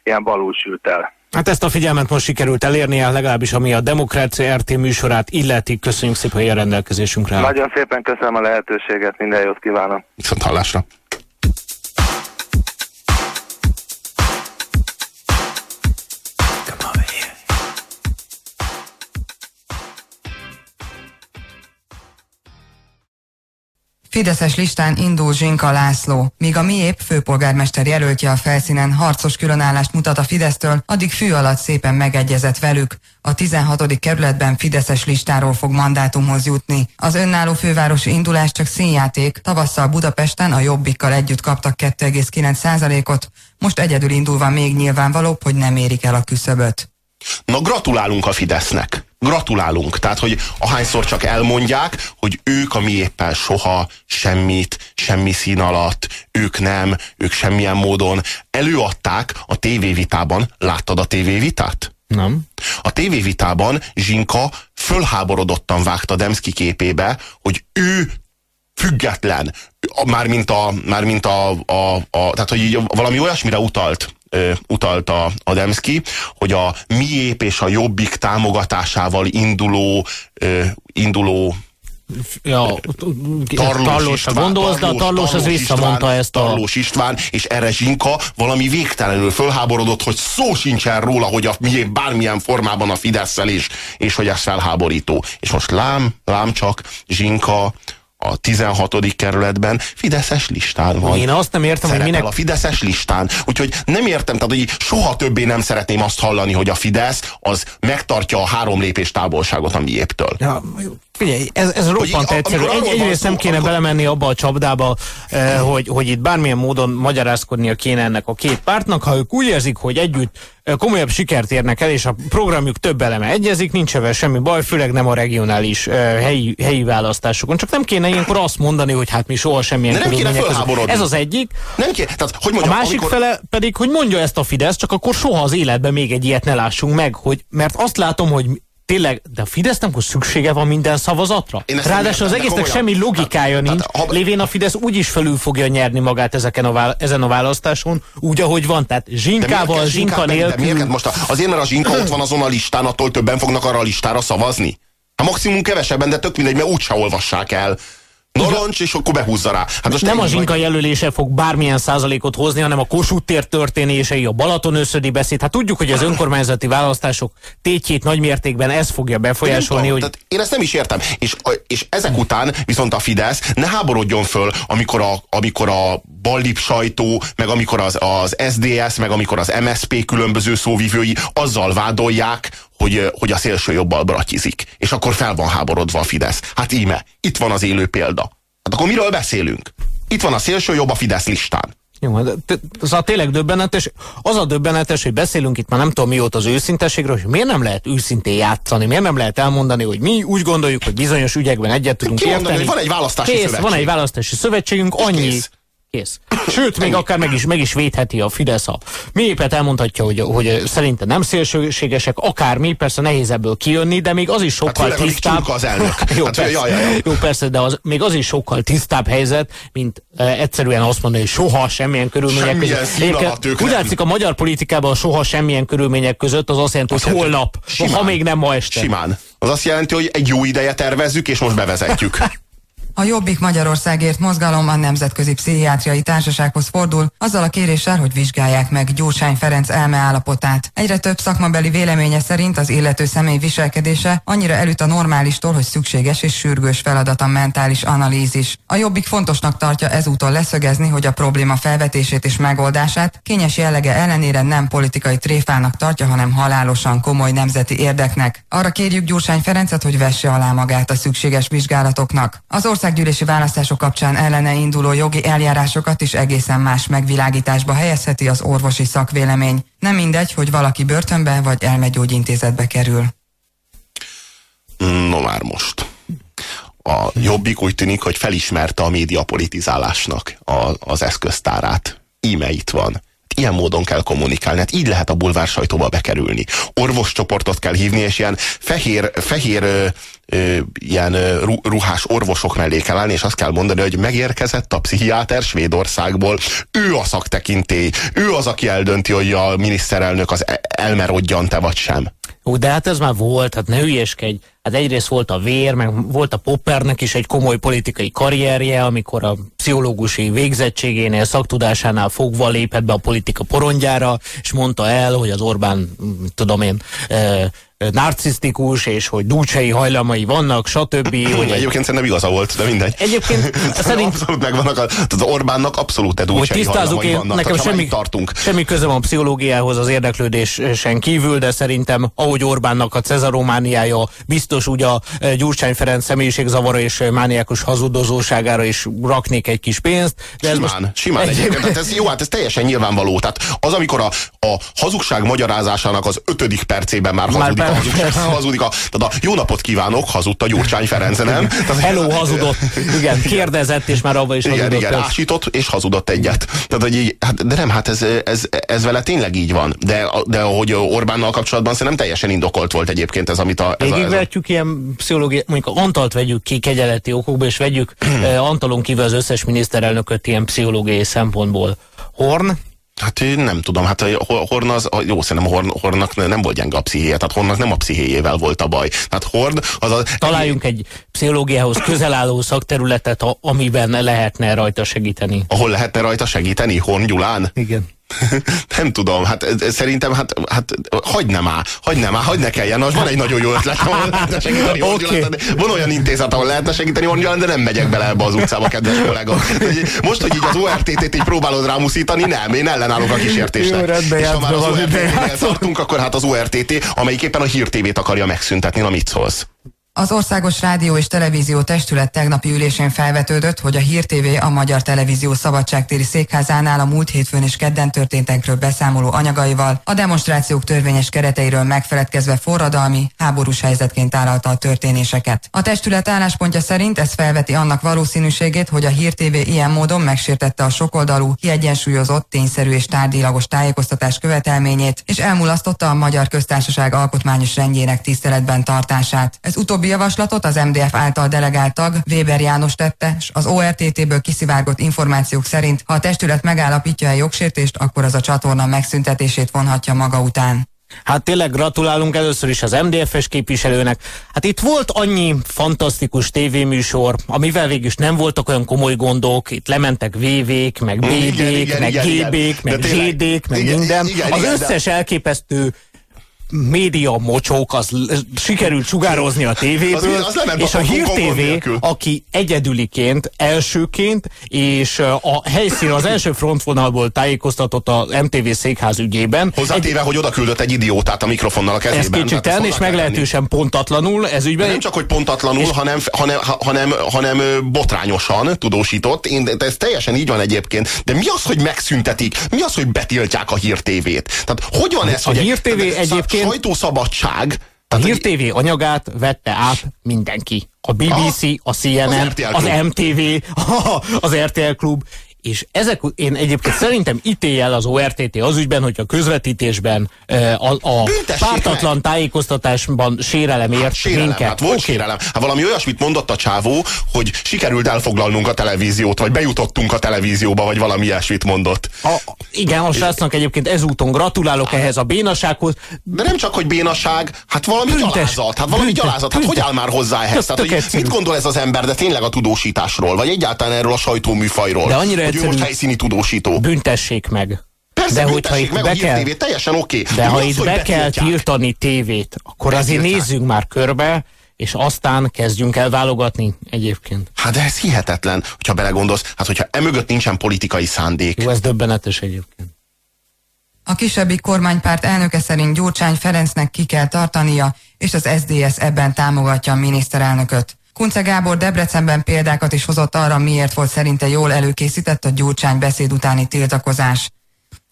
ilyen balul sült el. Hát ezt a figyelmet most sikerült elérnie, legalábbis ami a Demokrácia RT műsorát illeti. Köszönjük szépen, hogy a rendelkezésünkre Nagyon szépen köszönöm a lehetőséget, minden jót kívánok. Viszont hallásra. Fideszes listán indul Zsinka László. Míg a miép főpolgármester jelöltje a felszínen harcos különállást mutat a Fidesztől, addig fű alatt szépen megegyezett velük. A 16. kerületben Fideszes listáról fog mandátumhoz jutni. Az önálló fővárosi indulás csak színjáték, tavasszal Budapesten a Jobbikkal együtt kaptak 2,9%-ot, most egyedül indulva még nyilvánvalóbb, hogy nem érik el a küszöböt. Na gratulálunk a Fidesznek. Gratulálunk. Tehát, hogy ahányszor csak elmondják, hogy ők a mi éppen soha, semmit, semmi szín alatt, ők nem, ők semmilyen módon előadták a tévévitában. Láttad a tévévitát? Nem. A tévévitában Zsinka fölháborodottan vágta Demszki képébe, hogy ő független, mármint a, mármint a, a, a tehát hogy így valami olyasmire utalt, ö, utalt a Ademski, hogy a miép és a jobbik támogatásával induló, ö, induló Ja, Tarlós, Tarlós István, gondolsz, de a Tarlós az visszamondta ezt a... Tarlós István, és erre Zsinka valami végtelenül fölháborodott, hogy szó sincsen róla, hogy a miép bármilyen formában a fidesz és, és hogy ez felháborító. És most lám, lám csak, Zsinka a 16. kerületben Fideszes listán van. Én azt nem értem, Szerepel hogy minek... a Fideszes listán. Úgyhogy nem értem, tehát hogy soha többé nem szeretném azt hallani, hogy a Fidesz az megtartja a három lépés távolságot a miéptől. Ja, Figyelj, ez, ez roppant így, egyszerű. Egy, egyrészt nem kéne amikor... belemenni abba a csapdába, eh, hogy, hogy itt bármilyen módon magyarázkodnia kéne ennek a két pártnak. Ha ők úgy érzik, hogy együtt eh, komolyabb sikert érnek el, és a programjuk több eleme egyezik, nincs ebben semmi baj, főleg nem a regionális eh, helyi, helyi választásokon. Csak nem kéne ilyenkor azt mondani, hogy hát mi soha semmilyen nem kéne Ez az egyik. Nem kéne, tehát, hogy mondjam, a másik amikor... fele pedig, hogy mondja ezt a Fidesz, csak akkor soha az életben még egy ilyet ne lássunk meg, hogy, mert azt látom, hogy tényleg, de a Fidesznek most szüksége van minden szavazatra? Ráadásul az egésznek semmi logikája nincs, tehát, ha... lévén a Fidesz úgyis felül fogja nyerni magát ezeken a vála- ezen a választáson, úgy, ahogy van, tehát zsinkával, zsinka nélkül. De miért most a, azért, mert a zsinka ott van azon a listán, attól többen fognak arra a listára szavazni? Hát maximum kevesebben, de tök mindegy, mert úgyse olvassák el. Narancs, és akkor behúzza rá. Hát most nem a zsinka vagy... jelölése fog bármilyen százalékot hozni, hanem a Kossuth tér történései, a Balaton összödi beszéd. Hát tudjuk, hogy az önkormányzati választások tétjét nagymértékben ez fogja befolyásolni. Hogy... Tehát én ezt nem is értem. És, és ezek után viszont a Fidesz ne háborodjon föl, amikor a, amikor a ballip sajtó, meg amikor az, az SDS, meg amikor az MSP különböző szóvivői azzal vádolják, hogy, hogy a szélső jobbal bratyizik. És akkor fel van háborodva a Fidesz. Hát íme, itt van az élő példa. Hát akkor miről beszélünk? Itt van a szélső jobb a Fidesz listán. Jó, de szóval tényleg döbbenetes. Az a döbbenetes, hogy beszélünk itt már nem tudom mióta az őszintességről, hogy miért nem lehet őszintén játszani, miért nem lehet elmondani, hogy mi úgy gondoljuk, hogy bizonyos ügyekben egyet tudunk érteni. Van egy választási kész, szövetség. Van egy választási szövetségünk, annyi. Kész Kész. Sőt, még akár meg is, meg is védheti a Fidesz a mépet, elmondhatja, hogy, hogy szerinte nem szélsőségesek, akármi, persze nehéz ebből kijönni, de még az is sokkal hát tisztább. az elnök. jó, hát, persze, jaj, jaj. jó, persze, de az, még az is sokkal tisztább helyzet, mint e, egyszerűen azt mondani, hogy soha semmilyen körülmények Semmilyen között. úgy nem. látszik a magyar politikában soha semmilyen körülmények között, az azt jelenti, hogy jelenti, holnap, simán. ha még nem ma este. Simán. Az azt jelenti, hogy egy jó ideje tervezzük, és most bevezetjük. A Jobbik Magyarországért mozgalom a Nemzetközi Pszichiátriai Társasághoz fordul, azzal a kéréssel, hogy vizsgálják meg Gyurcsány Ferenc elmeállapotát. Egyre több szakmabeli véleménye szerint az illető személy viselkedése annyira elüt a normálistól, hogy szükséges és sürgős feladat a mentális analízis. A Jobbik fontosnak tartja ezúton leszögezni, hogy a probléma felvetését és megoldását kényes jellege ellenére nem politikai tréfának tartja, hanem halálosan komoly nemzeti érdeknek. Arra kérjük Gyurcsány Ferencet, hogy vesse alá magát a szükséges vizsgálatoknak. Az országgyűlési választások kapcsán ellene induló jogi eljárásokat is egészen más megvilágításba helyezheti az orvosi szakvélemény. Nem mindegy, hogy valaki börtönbe vagy elmegyógyintézetbe kerül. No már most. A Jobbik úgy tűnik, hogy felismerte a média politizálásnak a, az eszköztárát. Íme itt van. Ilyen módon kell kommunikálni, hát így lehet a bulvár sajtóba bekerülni. Orvoscsoportot kell hívni, és ilyen fehér, fehér ilyen ruhás orvosok mellé kell állni, és azt kell mondani, hogy megérkezett a pszichiáter Svédországból, ő a szaktekintély, ő az, aki eldönti, hogy a miniszterelnök az e- elmerodjan-e vagy sem. Ó, de hát ez már volt, hát ne hülyeskedj. Hát egyrészt volt a vér, meg volt a Poppernek is egy komoly politikai karrierje, amikor a pszichológusi végzettségénél, szaktudásánál fogva lépett be a politika porondjára, és mondta el, hogy az Orbán, tudom én, narcisztikus, és hogy dúcsei hajlamai vannak, stb. Hogy egyébként szerintem igaza volt, de mindegy. Egyébként szerint... Abszolút megvannak, az Orbánnak abszolút egy dúcsei tisztázunk, hajlamai én, vannak. nekem már semmi, tartunk. semmi közöm a pszichológiához az érdeklődésen kívül, de szerintem ahogy Orbánnak a cezaromániája biztos úgy a e, Gyurcsány Ferenc személyiségzavara és e, mániákus hazudozóságára is raknék egy kis pénzt. De simán, most simán egyébként. Tehát ez, jó, hát ez teljesen nyilvánvaló. Tehát az, amikor a, a hazugság magyarázásának az ötödik percében már hazudik, Hazugság, hazudik a, tehát a jó napot kívánok, hazudt a Gyurcsány Ferenc, nem? Tehát, Hello hazudott. Igen, kérdezett, és már abban is Igen, hazudott. igen, ásított és hazudott egyet. Tehát, hogy így, hát, de nem, hát ez, ez, ez vele tényleg így van. De, de hogy Orbánnal kapcsolatban szerintem teljesen indokolt volt egyébként ez, amit a... Ez a, ez a ilyen pszichológia, mondjuk Antalt vegyük ki kegyeleti okokból, és vegyük eh, Antalon kívül az összes miniszterelnököt ilyen pszichológiai szempontból. Horn, Hát én nem tudom, hát a Horn az, a- jó, szerintem Horn, Hornnak nem volt gyenge a pszichéje, tehát Hornnak nem a pszichéjével volt a baj. Tehát Horn az a... találjunk egy pszichológiához közel álló szakterületet, a- amiben lehetne rajta segíteni. Ahol lehetne rajta segíteni? Horn Gyulán? Igen. nem tudom, hát szerintem, hát, hát hagyd nem már, hagyd nem már, hagyd ne kelljen, most van egy nagyon jó ötlet, ahol lehetne segíteni de Van olyan intézet, ahol lehetne segíteni Horn Gyulán, de nem megyek bele ebbe az utcába, kedves kollega. Most, hogy így az ORTT-t így próbálod rámuszítani, nem, én ellenállok a kísértésnek. Jó, rendben És ha már az ORTT-nél tartunk, akkor hát az ORTT, amelyik éppen a hírtévét akarja megszüntetni, na mit szólsz? Az Országos Rádió és Televízió Testület tegnapi ülésén felvetődött, hogy a Hír TV a Magyar Televízió Szabadságtéri székházánál a múlt hétfőn és kedden történtekről beszámoló anyagaival a demonstrációk törvényes kereteiről megfeledkezve forradalmi, háborús helyzetként tálalta a történéseket. A testület álláspontja szerint ez felveti annak valószínűségét, hogy a Hír TV ilyen módon megsértette a sokoldalú, kiegyensúlyozott, tényszerű és tárgyilagos tájékoztatás követelményét, és elmulasztotta a Magyar Köztársaság alkotmányos rendjének tiszteletben tartását. Ez utóbbi javaslatot az MDF által delegált tag Weber János tette, és az ORTT-ből kiszivárgott információk szerint, ha a testület megállapítja a jogsértést, akkor az a csatorna megszüntetését vonhatja maga után. Hát tényleg gratulálunk először is az MDF-es képviselőnek. Hát itt volt annyi fantasztikus tévéműsor, amivel végül is nem voltak olyan komoly gondok, itt lementek VV-k, meg BD-k, meg. GB-k, meg De GD-k, meg igen, minden. igen, Az igen, de- összes elképesztő média mocsók, az sikerült sugározni a tévéből, Az- az és a a Hír TV, aki egyedüliként, elsőként, és a helyszín az első frontvonalból tájékoztatott az MTV székház ügyében. Hozzátéve, hogy oda küldött egy idiótát a mikrofonnal a kezében. Ez kétségtelen, ezt és meglehetősen pontatlanul ez ügyben. nem csak, hogy pontatlanul, hanem, hanem, hanem, hanem botrányosan tudósított. Én, de ez teljesen így van egyébként. De mi az, hogy megszüntetik? Mi az, hogy betiltják a hírtévét? Tehát hogy van ez, A hogy Hír TV tehát egyébként- sajtószabadság, A Hír TV anyagát vette át mindenki. A BBC, a CNN, Az RTL az. MTV, az RTL Klub, és ezek, én egyébként szerintem ítél az ORTT az ügyben, hogy a közvetítésben a, a pártatlan meg. tájékoztatásban sérelem ért hát, sérelem, minket. Hát volt okay. sérelem. Hát valami olyasmit mondott a csávó, hogy sikerült elfoglalnunk a televíziót, vagy bejutottunk a televízióba, vagy valami ilyesmit mondott. A, igen, a srácnak egyébként ezúton gratulálok hát, ehhez a bénasághoz. De nem csak, hogy bénaság, hát valami Büntes, gyalázat. Hát valami büntes, gyalázat. Hát büntes. hogy áll már hozzá ehhez? Tehát, hogy mit gondol ez az ember, de tényleg a tudósításról, vagy egyáltalán erről a sajtóműfajról? De annyira ő most helyszíni tudósító. Büntessék meg. Persze, de hogyha itt meg be kell, tévét, teljesen oké. Okay. De ha itt be kell tiltani tévét, akkor azért nézzünk már körbe, és aztán kezdjünk el válogatni egyébként. Hát de ez hihetetlen, hogyha belegondolsz, hát hogyha emögött nincsen politikai szándék. Jó, ez döbbenetes egyébként. A kisebbik kormánypárt elnöke szerint Gyurcsány Ferencnek ki kell tartania, és az SDS ebben támogatja a miniszterelnököt. Kunce Gábor Debrecenben példákat is hozott arra, miért volt szerinte jól előkészített a Gyurcsány beszéd utáni tiltakozás.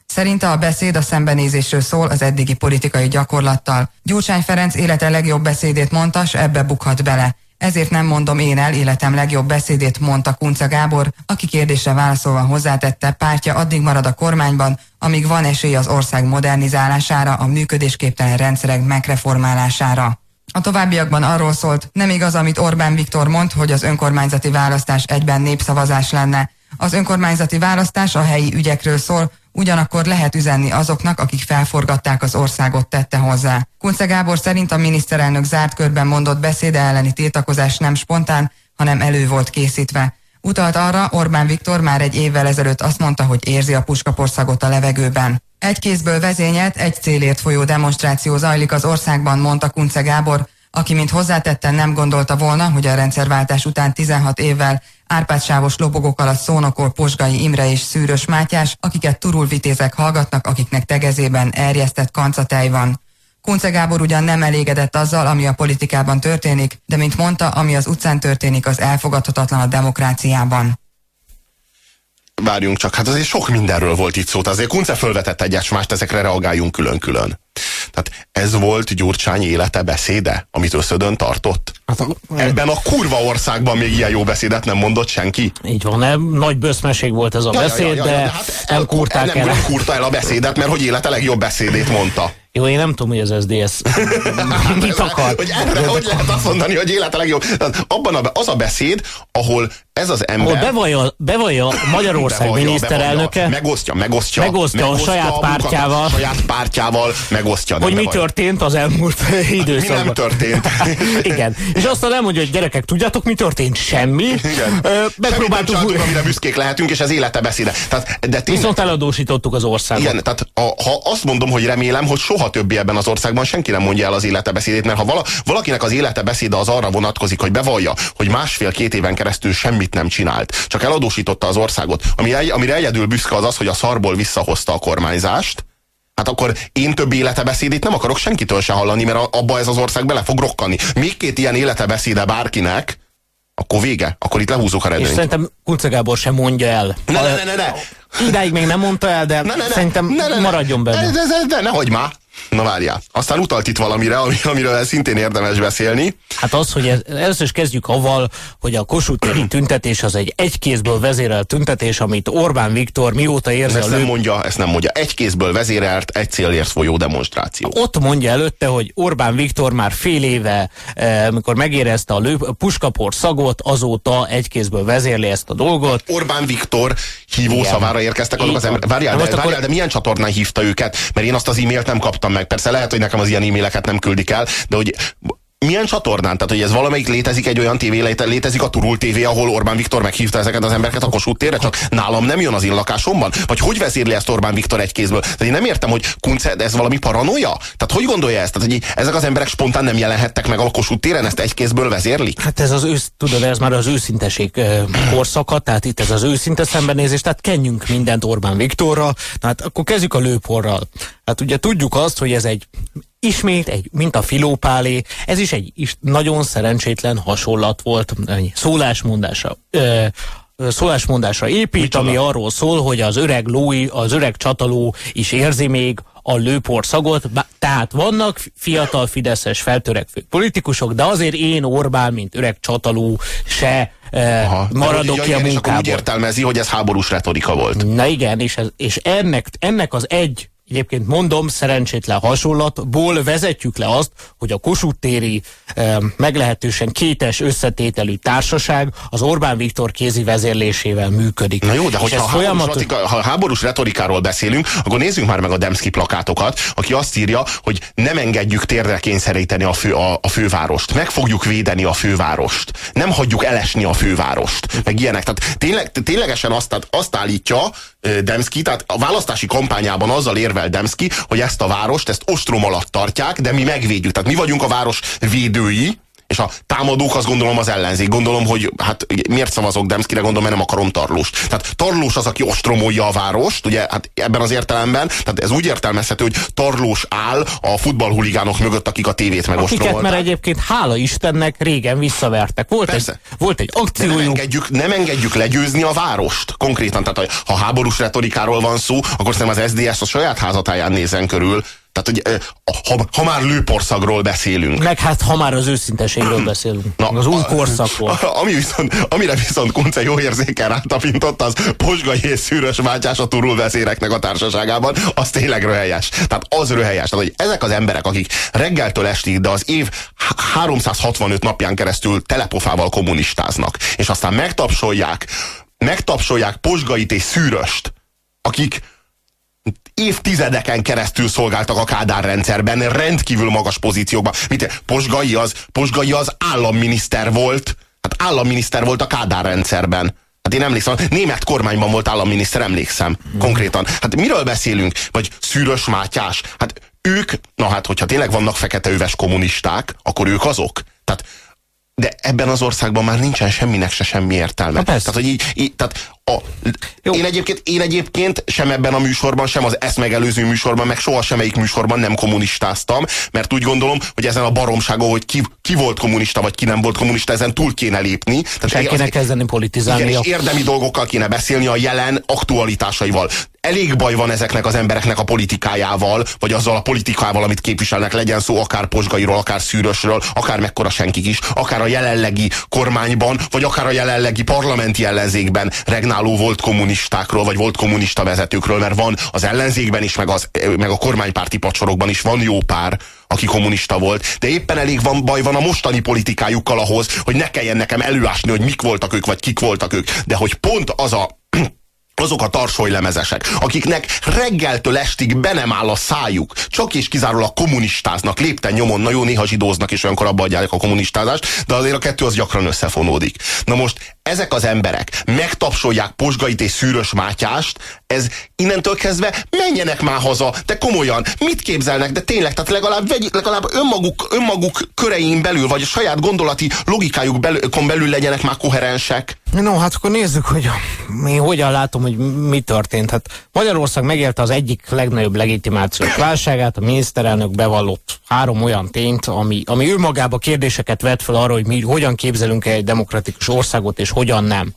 Szerinte a beszéd a szembenézésről szól az eddigi politikai gyakorlattal. Gyurcsány Ferenc élete legjobb beszédét mondta, s ebbe bukhat bele. Ezért nem mondom én el életem legjobb beszédét, mondta Kunca Gábor, aki kérdésre válaszolva hozzátette, pártja addig marad a kormányban, amíg van esély az ország modernizálására, a működésképtelen rendszerek megreformálására. A továbbiakban arról szólt, nem igaz, amit Orbán Viktor mond, hogy az önkormányzati választás egyben népszavazás lenne. Az önkormányzati választás a helyi ügyekről szól, ugyanakkor lehet üzenni azoknak, akik felforgatták az országot, tette hozzá. Kunce Gábor szerint a miniszterelnök zárt körben mondott beszéde elleni tiltakozás nem spontán, hanem elő volt készítve. Utalt arra, Orbán Viktor már egy évvel ezelőtt azt mondta, hogy érzi a puskaporszagot a levegőben. Egy kézből vezényelt, egy célért folyó demonstráció zajlik az országban, mondta Kunce Gábor, aki mint hozzátette nem gondolta volna, hogy a rendszerváltás után 16 évvel árpádsávos lobogók alatt szónokol Posgai Imre és Szűrös Mátyás, akiket turulvitézek hallgatnak, akiknek tegezében erjesztett kancatej van. Kunce Gábor ugyan nem elégedett azzal, ami a politikában történik, de mint mondta, ami az utcán történik, az elfogadhatatlan a demokráciában várjunk csak, hát azért sok mindenről volt itt szó, azért Kunce fölvetett egyes mást, ezekre reagáljunk külön-külön. Tehát ez volt Gyurcsány élete beszéde, amit összödön tartott? Hát a, Ebben a kurva országban még ilyen jó beszédet nem mondott senki? Így van, nem? Nagy bőszmeség volt ez a ja, beszéd, ja, ja, ja, de, de hát nem kurták el. Nem kurta el a beszédet, mert hogy élete legjobb beszédét mondta. Jó, én nem tudom, hogy az SDS mit akar. Hogy erre hogy lehet azt mondani, hogy élete legjobb. Tehát abban a, az a beszéd, ahol ez az ember... Ahol bevallja, bevallja Magyarország bevallja, miniszterelnöke. Bevallja, megosztja, megosztja. Megosztja, megosztja a saját a pártjával. A saját pártjával megosztja. Hogy mi történt az elmúlt időszakban. Mi nem történt. Igen. És aztán nem mondja, hogy gyerekek, tudjátok, mi történt? Semmi. Igen. megpróbáltuk... Semmit amire büszkék lehetünk, és az élete beszéde. Tehát, de tényleg... Viszont eladósítottuk az országot. Igen, tehát a, ha azt mondom, hogy remélem, hogy soha többé ebben az országban senki nem mondja el az élete beszédét, mert ha vala, valakinek az élete beszéde az arra vonatkozik, hogy bevallja, hogy másfél-két éven keresztül semmit nem csinált, csak eladósította az országot, ami, amire egyedül büszke az az, hogy a szarból visszahozta a kormányzást, Hát akkor én több életebeszédét nem akarok senkitől se hallani, mert abba ez az ország bele fog rokkani. Még két ilyen életebeszéde bárkinek, akkor vége, akkor itt lehúzok a redőnyt. És szerintem Kunce Gábor sem mondja el. Ne, ne, ne, ne, ne. Idáig még nem mondta el, de ne, ne, ne, szerintem ne, ne, ne, maradjon benne. Ne, ne, ne, ne, ne, nehogy már. Na várjál. Aztán utalt itt valamire, amiről szintén érdemes beszélni. Hát az, hogy ez, először is kezdjük avval, hogy a Kossuth tüntetés az egy egykézből vezérelt tüntetés, amit Orbán Viktor mióta érzi ezt nem mondja, ezt nem mondja. Egykézből vezérelt, egy célért folyó demonstráció. Ott mondja előtte, hogy Orbán Viktor már fél éve, eh, amikor megérezte a lő, puskaport szagot, azóta egykézből vezérli ezt a dolgot. Orbán Viktor hívószavára érkeztek azok az emberek. Várjál, de, várjál, de milyen csatornán hívta őket? Mert én azt az e-mailt nem kaptam meg. Persze lehet, hogy nekem az ilyen e-maileket nem küldik el, de hogy milyen csatornán? Tehát, hogy ez valamelyik létezik egy olyan tévé, létezik a Turul TV, ahol Orbán Viktor meghívta ezeket az embereket a Kossuth térre, csak nálam nem jön az én? Vagy hogy vezérli ezt Orbán Viktor egy kézből? Tehát én nem értem, hogy Kunce, ez valami paranoia? Tehát hogy gondolja ezt? Tehát, hogy ezek az emberek spontán nem jelenhettek meg a Kossuth téren, ezt egy kézből vezérli? Hát ez az ősz, tudod, ez már az őszinteség korszaka, tehát itt ez az őszinte szembenézés, tehát kenjünk mindent Orbán Viktorra, tehát akkor kezdjük a lőporral. Hát ugye tudjuk azt, hogy ez egy Ismét egy, mint a filópálé, ez is egy is nagyon szerencsétlen hasonlat volt, szólásmondása. Ö, szólásmondásra épít, Micsoda? ami arról szól, hogy az öreg lói, az öreg csataló is érzi még a lőporszagot, tehát vannak fiatal fideszes feltörekvő politikusok, de azért én Orbán, mint öreg csatalú, se Aha, maradok ki a munkából. úgy értelmezi, hogy ez háborús retorika volt. Na igen, és, ez, és ennek, ennek az egy Egyébként mondom, szerencsétlen hasonlatból vezetjük le azt, hogy a Kossuth téri e, meglehetősen kétes összetételű társaság az Orbán Viktor kézi vezérlésével működik. Na jó, de hogyha folyamatos... háborús, ha háborús retorikáról beszélünk, akkor nézzük már meg a Demszki plakátokat, aki azt írja, hogy nem engedjük térdre kényszeríteni a, fő, a, a fővárost, meg fogjuk védeni a fővárost, nem hagyjuk elesni a fővárost, meg ilyenek. Tehát tényleg, ténylegesen azt, azt állítja Demszki, tehát a választási kampányában azzal érve érvel Demszki, hogy ezt a várost, ezt ostrom alatt tartják, de mi megvédjük. Tehát mi vagyunk a város védői, és a támadók azt gondolom az ellenzék. Gondolom, hogy hát miért szavazok Demszkire, gondolom, mert nem akarom Tarlóst. Tehát Tarlós az, aki ostromolja a várost, ugye hát ebben az értelemben, tehát ez úgy értelmezhető, hogy Tarlós áll a futballhuligánok mögött, akik a tévét megostromolták. Akiket, mert egyébként hála Istennek régen visszavertek. Volt, egy, volt egy akciójuk. Nem engedjük, nem engedjük legyőzni a várost. Konkrétan, tehát ha háborús retorikáról van szó, akkor szerintem az SDS a saját házatáján nézen körül, tehát, hogy ha, ha már lőporszagról beszélünk. Meg hát, ha már az őszinteségről beszélünk. Na, az új korszakról. Ami viszont, amire viszont Kunce jó érzékel rátapintott, az Posgai és Szűrös Mátyás a turul vezéreknek a társaságában, az tényleg röhelyes. Tehát az röhelyes. Tehát, hogy ezek az emberek, akik reggeltől estig, de az év 365 napján keresztül telepofával kommunistáznak, és aztán megtapsolják, megtapsolják Posgait és Szűröst, akik évtizedeken keresztül szolgáltak a Kádár rendszerben, rendkívül magas pozíciókban. Mit, Posgai az, Posgai az államminiszter volt, hát államminiszter volt a Kádár rendszerben. Hát én emlékszem, német kormányban volt államminiszter, emlékszem konkrétan. Hát miről beszélünk? Vagy Szűrös Mátyás? Hát ők, na hát, hogyha tényleg vannak feketeöves kommunisták, akkor ők azok. Tehát de ebben az országban már nincsen semminek se semmi értelme. Na tehát, hogy így, így tehát a, én, egyébként, én egyébként sem ebben a műsorban, sem az ezt megelőző műsorban, meg soha semmelyik műsorban nem kommunistáztam, mert úgy gondolom, hogy ezen a baromságon, hogy ki, ki volt kommunista, vagy ki nem volt kommunista, ezen túl kéne lépni. Tehát el kéne kezdeni politizálni. Igen, és érdemi dolgokkal kéne beszélni a jelen aktualitásaival. Elég baj van ezeknek az embereknek a politikájával, vagy azzal a politikával, amit képviselnek, legyen szó akár posgairól, akár szűrösről, akár mekkora senkik is, akár a jelenlegi kormányban, vagy akár a jelenlegi parlamenti ellenzékben regnál önálló volt kommunistákról, vagy volt kommunista vezetőkről, mert van az ellenzékben is, meg, az, meg a kormánypárti pacsorokban is van jó pár, aki kommunista volt, de éppen elég van baj van a mostani politikájukkal ahhoz, hogy ne kelljen nekem előásni, hogy mik voltak ők, vagy kik voltak ők, de hogy pont az a azok a tarsolylemezesek, akiknek reggeltől estig be nem áll a szájuk, csak és kizárólag kommunistáznak, lépten nyomon, na jó, néha zsidóznak, és olyankor abba adják a kommunistázást, de azért a kettő az gyakran összefonódik. Na most ezek az emberek megtapsolják Posgait és Szűrös Mátyást, ez innentől kezdve menjenek már haza, de komolyan, mit képzelnek, de tényleg, tehát legalább, vegy, legalább önmaguk, önmaguk körein belül, vagy a saját gondolati logikájuk belül, belül legyenek már koherensek. No, hát akkor nézzük, hogy mi hogyan látom, hogy mi történt. Hát Magyarország megélte az egyik legnagyobb legitimációs válságát, a miniszterelnök bevallott három olyan tényt, ami, ami ő magába kérdéseket vet fel arra, hogy mi hogyan képzelünk egy demokratikus országot, és hogyan nem.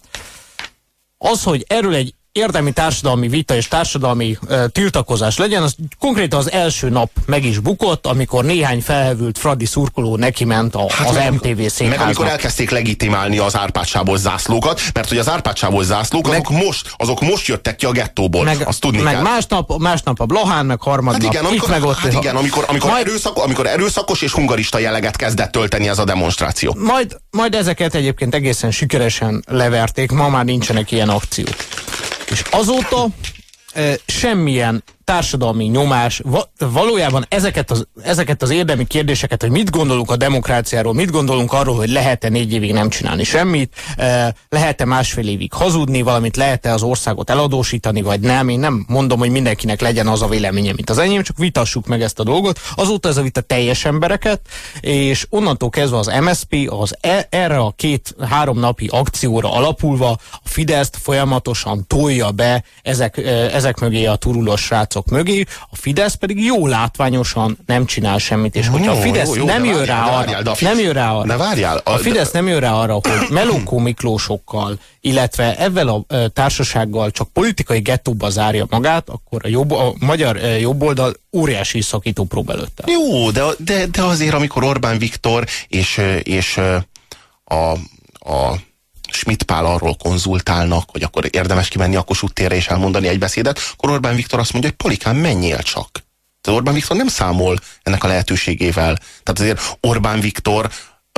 Az, hogy erről egy érdemi társadalmi vita és társadalmi uh, tiltakozás legyen, az konkrétan az első nap meg is bukott, amikor néhány felhevült fradi szurkoló neki ment a, hát az MTV székháznak. Meg amikor elkezdték legitimálni az Árpácsából zászlókat, mert hogy az Árpácsából zászlók, meg, azok, most, azok most jöttek ki a gettóból, meg, azt tudni meg kell. Másnap, másnap a Blahán, meg harmadnap hát igen, amikor, meg ott. Hát igen, amikor, amikor, majd, erőszak, amikor erőszakos és hungarista jelleget kezdett tölteni ez a demonstráció. Majd, majd ezeket egyébként egészen sikeresen leverték, ma már nincsenek ilyen akciók. És azóta e, semmilyen társadalmi nyomás, valójában ezeket az, ezeket az érdemi kérdéseket, hogy mit gondolunk a demokráciáról, mit gondolunk arról, hogy lehet-e négy évig nem csinálni semmit, eh, lehet-e másfél évig hazudni, valamit lehet-e az országot eladósítani, vagy nem. Én nem mondom, hogy mindenkinek legyen az a véleménye, mint az enyém, csak vitassuk meg ezt a dolgot. Azóta ez a vita teljes embereket, és onnantól kezdve az MSP az e, erre a két-három napi akcióra alapulva a Fideszt folyamatosan tolja be ezek, eh, ezek mögé a turulos srác kudarcok mögé, a Fidesz pedig jó látványosan nem csinál semmit, és hogyha a Fidesz jó, jó, nem, jön rá arra, nem jön rá arra, ne várjál, a, a Fidesz de... nem jön rá arra, hogy Melókó Miklósokkal, illetve ezzel a társasággal csak politikai gettóba zárja magát, akkor a, jobb, a magyar jobboldal óriási szakító prób előtte. Jó, de, de, de azért, amikor Orbán Viktor és, és a, a Schmidt Pál arról konzultálnak, hogy akkor érdemes kimenni a Kossuth térre és elmondani egy beszédet, akkor Orbán Viktor azt mondja, hogy Polikán, menjél csak. Tehát Orbán Viktor nem számol ennek a lehetőségével. Tehát azért Orbán Viktor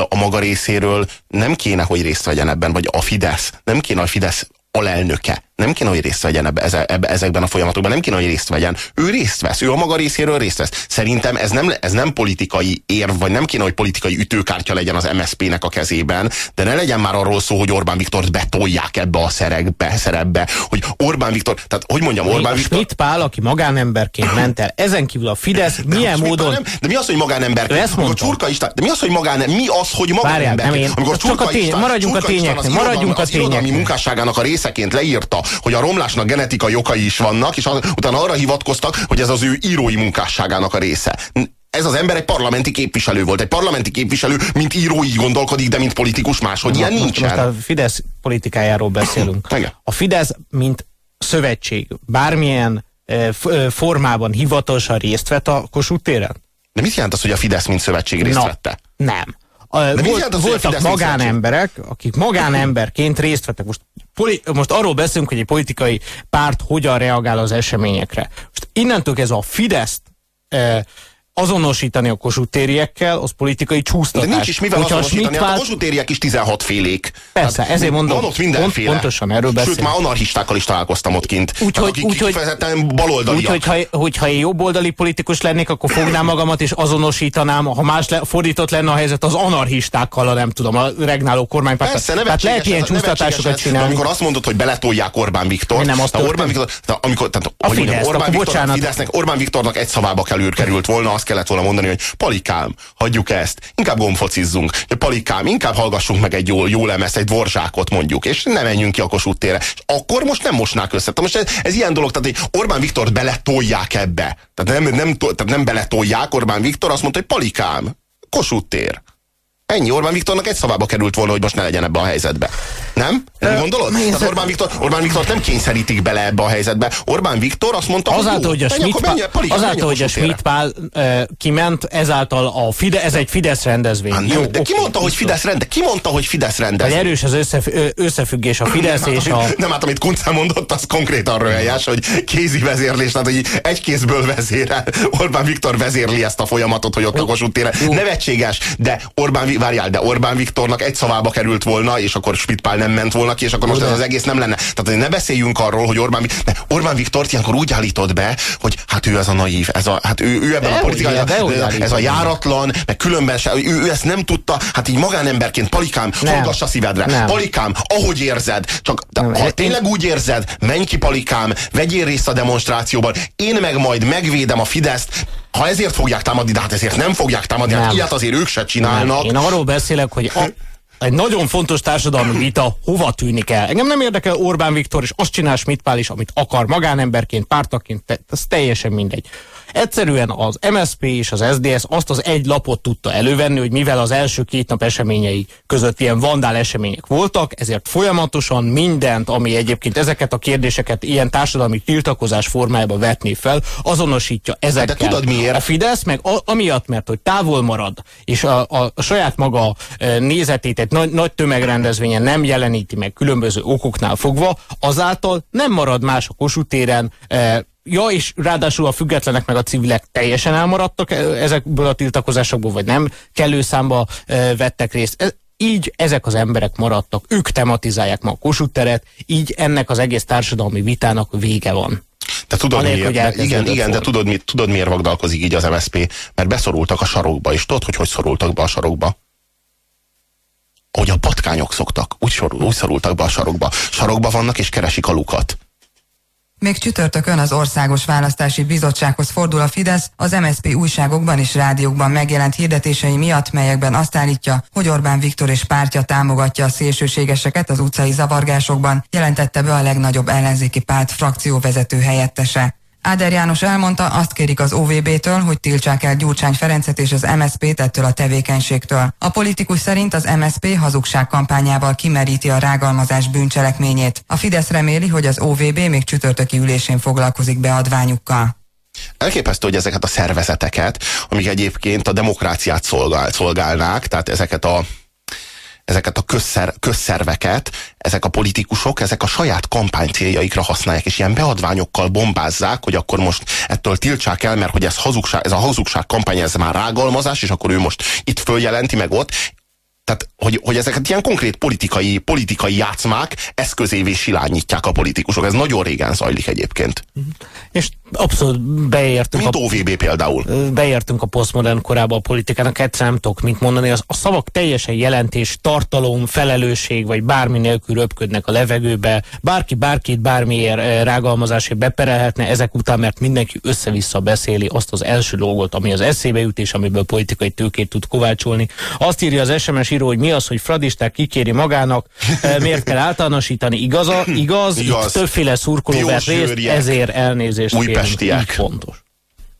a maga részéről nem kéne, hogy részt vegyen ebben, vagy a Fidesz, nem kéne a Fidesz alelnöke nem kéne, hogy részt vegyen ebbe, ebbe, ezekben a folyamatokban, nem kéne, hogy részt vegyen. Ő részt vesz, ő a maga részéről részt vesz. Szerintem ez nem, ez nem politikai érv, vagy nem kéne, hogy politikai ütőkártya legyen az MSZP-nek a kezében, de ne legyen már arról szó, hogy Orbán Viktort betolják ebbe a szerekbe, szerepbe, hogy Orbán Viktor, tehát hogy mondjam, Orbán Viktor... Schmidt Pál, aki magánemberként ment el, ezen kívül a Fidesz de milyen módon... Nem, de mi az, hogy magánemberként? Ezt amikor Csurka István, de mi az, hogy magán, mi az, hogy magánemberként? Amikor Csurka a tény, István, maradjunk a tényeknél, maradjunk a tényeknél. munkásságának a részeként leírta, hogy a romlásnak genetikai okai is vannak, és az, utána arra hivatkoztak, hogy ez az ő írói munkásságának a része ez az ember egy parlamenti képviselő volt. Egy parlamenti képviselő, mint író így gondolkodik, de mint politikus máshogy ilyen most, nincsen. Most a Fidesz politikájáról beszélünk. A Fidesz, mint szövetség, bármilyen e, formában hivatalosan részt vett a Kossuth téren? De mit jelent az, hogy a Fidesz, mint szövetség részt no, vette? Nem. De volt, voltak magánemberek, akik magánemberként részt vettek. Most, poli, most arról beszélünk, hogy egy politikai párt hogyan reagál az eseményekre. Most innentől ez a Fideszt e, azonosítani a kosutériekkel, az politikai csúsztatás. De nincs is mivel Hogyha azonosítani, hát a kosutériek is 16 félék. Persze, hát, ezért mondom. Van ott mindenféle. Pont, pontosan erről beszél. Sőt, már anarchistákkal is találkoztam ott kint. Úgyhogy úgy, kifejezetten baloldaliak. Úgy, hogyha, hogyha én jobboldali politikus lennék, akkor fognám magamat és azonosítanám, ha más le, fordított lenne a helyzet, az anarchistákkal, a nem tudom, a regnáló kormánypárt. Persze, Tehát lehet ilyen csúsztatásokat csinálni. Amikor azt mondod, hogy beletolják Orbán Viktor, nem azt Orbán Viktor, amikor, tehát, a Fidesz, Orbán, Viktor, Fidesznek, Orbán Viktornak egy szavába került volna, azt kellett volna mondani, hogy palikám, hagyjuk ezt, inkább gomfocizzunk, palikám, inkább hallgassunk meg egy jó, jó lemez, egy dvorzsákot mondjuk, és ne menjünk ki a Kossuth térre. És akkor most nem mosnák össze. Most ez, ez ilyen dolog, tehát Orbán Viktor beletolják ebbe. Tehát nem, nem, tehát nem beletolják, Orbán Viktor azt mondta, hogy palikám, Kossuth tér. Ennyi Orbán Viktornak egy szavába került volna, hogy most ne legyen ebbe a helyzetbe. Nem? Nem gondolod? Tehát Orbán Viktor, Orbán Viktor nem kényszerítik bele ebbe a helyzetbe. Orbán Viktor azt mondta, azáltal, hogy, hogy a Schmidt Pál, azáltal, hogy a Schmidt Pál uh, kiment, ezáltal a Fide, ez egy Fidesz rendezvény. Hát, Jó, de ki mondta, hogy Fidesz rende? Ki mondta, hogy Fidesz rendezvény? Vagy erős az összef, összefüggés a Fidesz nem, és a... Nem, hát amit Kuncán mondott, az konkrétan röhelyes, hogy kézi vezérlés, tehát hogy egy kézből vezérel. Orbán Viktor vezérli ezt a folyamatot, hogy ott a Kossuth téren. Nevetséges, de Orbán, várjál, de Orbán Viktornak egy szavába került volna, és akkor Spitpál nem ment volna ki, és akkor most ez az egész nem lenne. Tehát ne beszéljünk arról, hogy Orbán, ne, Orbán Viktort ilyenkor úgy állítod be, hogy hát ő ez a naív, ez a, hát ő, ő ebben de a politikában, ez a járatlan, meg különben se, ő, ő, ezt nem tudta, hát így magánemberként, palikám, hallgass a szívedre, nem. palikám, ahogy érzed, csak nem. ha tényleg úgy érzed, menj ki palikám, vegyél részt a demonstrációban, én meg majd megvédem a Fideszt, ha ezért fogják támadni, de hát ezért nem fogják támadni, hát nem. hát ilyet azért ők se csinálnak. Nem. Én arról beszélek, hogy a, egy nagyon fontos társadalmi vita hova tűnik el. Engem nem érdekel Orbán Viktor, és azt csinál Schmidt Pál is, amit akar magánemberként, pártaként, ez teljesen mindegy. Egyszerűen az MSP és az SDS azt az egy lapot tudta elővenni, hogy mivel az első két nap eseményei között ilyen vandál események voltak, ezért folyamatosan mindent, ami egyébként ezeket a kérdéseket ilyen társadalmi tiltakozás formájába vetné fel, azonosítja ezekkel. De tudod miért? A Fidesz meg a, amiatt, mert hogy távol marad, és a, a, a saját maga e, nézetét egy nagy, nagy tömegrendezvényen nem jeleníti meg különböző okoknál fogva, azáltal nem marad más a kosutéren, e, Ja, és ráadásul a függetlenek meg a civilek teljesen elmaradtak ezekből a tiltakozásokból, vagy nem kellő számba vettek részt. Ez, így ezek az emberek maradtak, ők tematizálják ma a Kossuth teret, így ennek az egész társadalmi vitának vége van. De tudod Anélkül, miért? De, igen, igen, de tudod, mi, tudod miért vagdalkozik így az MSZP? Mert beszorultak a sarokba, és tudod, hogy hogy szorultak be a sarokba? Hogy a patkányok szoktak, úgy, sorul, úgy szorultak be a sarokba. Sarokba vannak, és keresik a lukat. Még csütörtökön az Országos Választási Bizottsághoz fordul a Fidesz az MSZP újságokban és rádiókban megjelent hirdetései miatt, melyekben azt állítja, hogy Orbán Viktor és pártja támogatja a szélsőségeseket az utcai zavargásokban, jelentette be a legnagyobb ellenzéki párt frakcióvezető helyettese. Áder János elmondta, azt kérik az OVB-től, hogy tiltsák el Gyurcsány Ferencet és az MSZP-t ettől a tevékenységtől. A politikus szerint az MSZP hazugság kampányával kimeríti a rágalmazás bűncselekményét. A Fidesz reméli, hogy az OVB még csütörtöki ülésén foglalkozik beadványukkal. Elképesztő, hogy ezeket a szervezeteket, amik egyébként a demokráciát szolgál, szolgálnák, tehát ezeket a ezeket a közszer, közszerveket, ezek a politikusok, ezek a saját kampány céljaikra használják, és ilyen beadványokkal bombázzák, hogy akkor most ettől tiltsák el, mert hogy ez, hazugság, ez a hazugság kampány, ez már rágalmazás, és akkor ő most itt följelenti meg ott, tehát, hogy, hogy ezeket ilyen konkrét politikai, politikai játszmák eszközévé silányítják a politikusok. Ez nagyon régen zajlik egyébként. És abszolút beértünk. Mint a, OVB például. Beértünk a posztmodern korába a politikának, egyszer nem tudok mit mondani. Az, a szavak teljesen jelentés, tartalom, felelősség, vagy bármi nélkül röpködnek a levegőbe. Bárki bárkit bármiért rágalmazásért beperelhetne ezek után, mert mindenki össze-vissza beszéli azt az első dolgot, ami az eszébe jut, és amiből politikai tőkét tud kovácsolni. Azt írja az SMS író, hogy mi az, hogy fradisták kikéri magának, miért kell általánosítani. Igaza, igaz, igaz. itt többféle szurkoló vett részt, ezért elnézést Újpestiek. fontos.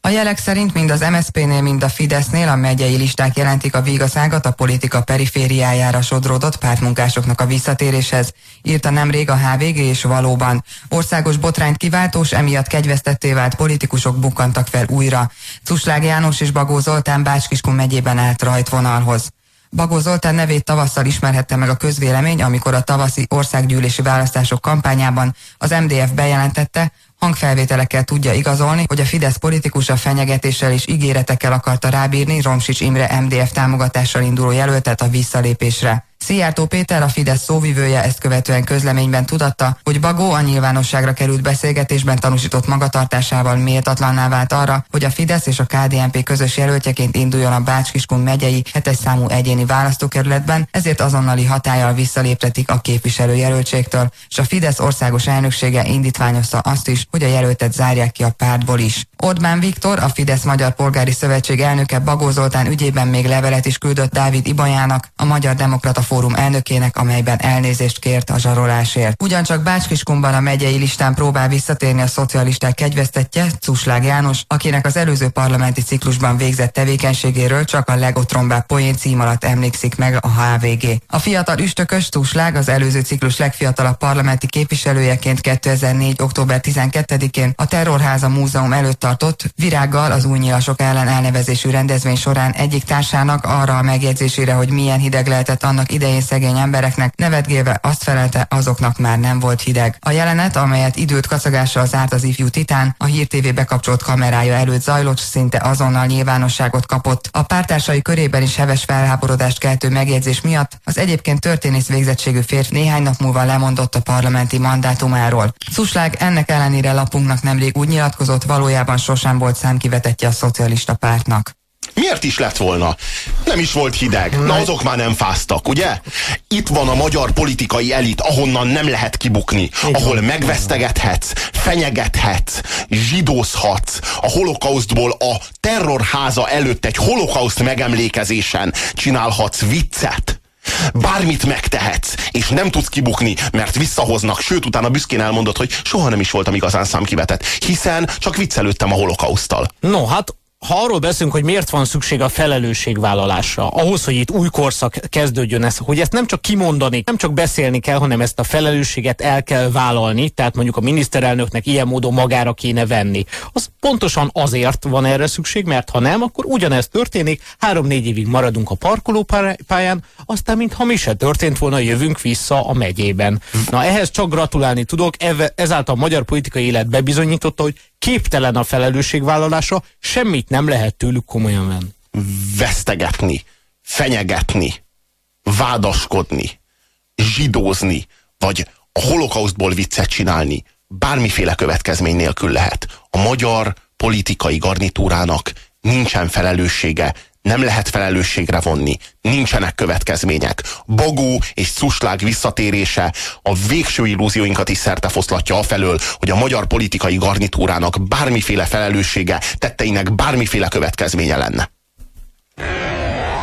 A jelek szerint mind az MSZP-nél, mind a Fidesznél a megyei listák jelentik a vígaszágat a politika perifériájára sodródott pártmunkásoknak a visszatéréshez, írta nemrég a HVG és valóban. Országos botrányt kiváltós, emiatt kegyvesztetté vált politikusok bukkantak fel újra. Cuslág János és Bagó Zoltán Bácskiskun megyében állt rajtvonalhoz. Bagó Zoltán nevét tavasszal ismerhette meg a közvélemény, amikor a tavaszi országgyűlési választások kampányában az MDF bejelentette, hangfelvételekkel tudja igazolni, hogy a Fidesz politikusa fenyegetéssel és ígéretekkel akarta rábírni Romsics Imre MDF támogatással induló jelöltet a visszalépésre. Szijjártó Péter, a Fidesz szóvivője ezt követően közleményben tudatta, hogy Bagó a nyilvánosságra került beszélgetésben tanúsított magatartásával méltatlanná vált arra, hogy a Fidesz és a KDNP közös jelöltjeként induljon a Bács-Kiskun megyei hetes számú egyéni választókerületben, ezért azonnali hatállyal visszaléptetik a képviselőjelöltségtől, és a Fidesz országos elnöksége indítványozta azt is, hogy a jelöltet zárják ki a pártból is. Orbán Viktor, a Fidesz Magyar Polgári Szövetség elnöke Bagó Zoltán ügyében még levelet is küldött Dávid Ibajának, a Magyar Demokrata Fórum elnökének, amelyben elnézést kért a zsarolásért. Ugyancsak Bácskiskumban a megyei listán próbál visszatérni a szocialisták kegyvesztetje, Cuslág János, akinek az előző parlamenti ciklusban végzett tevékenységéről csak a legotrombább poén cím alatt emlékszik meg a HVG. A fiatal üstökös Cuslág az előző ciklus legfiatalabb parlamenti képviselőjeként 2004. október 12-én a Terrorháza Múzeum előtt tartott virággal az új ellen elnevezésű rendezvény során egyik társának arra a megjegyzésére, hogy milyen hideg lehetett annak idején szegény embereknek, nevetgélve azt felelte, azoknak már nem volt hideg. A jelenet, amelyet időt kacagással zárt az ifjú titán, a Hír TV bekapcsolt kamerája előtt zajlott, szinte azonnal nyilvánosságot kapott. A pártársai körében is heves felháborodást keltő megjegyzés miatt az egyébként történész végzettségű férfi néhány nap múlva lemondott a parlamenti mandátumáról. Szuslág ennek ellenére lapunknak nemrég úgy nyilatkozott, valójában sosem volt számkivetetje a szocialista pártnak. Miért is lett volna? Nem is volt hideg. Na azok már nem fáztak, ugye? Itt van a magyar politikai elit, ahonnan nem lehet kibukni. Ahol megvesztegethetsz, fenyegethetsz, zsidózhatsz. A holokausztból a terrorháza előtt egy holokauszt megemlékezésen csinálhatsz viccet bármit megtehetsz, és nem tudsz kibukni, mert visszahoznak, sőt, utána büszkén elmondod, hogy soha nem is voltam igazán számkivetett, hiszen csak viccelődtem a holokausztal. No, hát ha arról beszélünk, hogy miért van szükség a felelősségvállalásra, ahhoz, hogy itt új korszak kezdődjön, ez, hogy ezt nem csak kimondani, nem csak beszélni kell, hanem ezt a felelősséget el kell vállalni, tehát mondjuk a miniszterelnöknek ilyen módon magára kéne venni. Az pontosan azért van erre szükség, mert ha nem, akkor ugyanezt történik, három-négy évig maradunk a parkolópályán, aztán mintha mi se történt volna, jövünk vissza a megyében. Na ehhez csak gratulálni tudok, ezáltal a magyar politikai élet bebizonyította, hogy képtelen a felelősségvállalásra, semmit nem lehet tőlük komolyan venni. Vesztegetni, fenyegetni, vádaskodni, zsidózni, vagy a holokausztból viccet csinálni, bármiféle következmény nélkül lehet. A magyar politikai garnitúrának nincsen felelőssége, nem lehet felelősségre vonni, nincsenek következmények. Bagó és Cuslág visszatérése a végső illúzióinkat is szertefoszlatja afelől, hogy a magyar politikai garnitúrának bármiféle felelőssége, tetteinek bármiféle következménye lenne.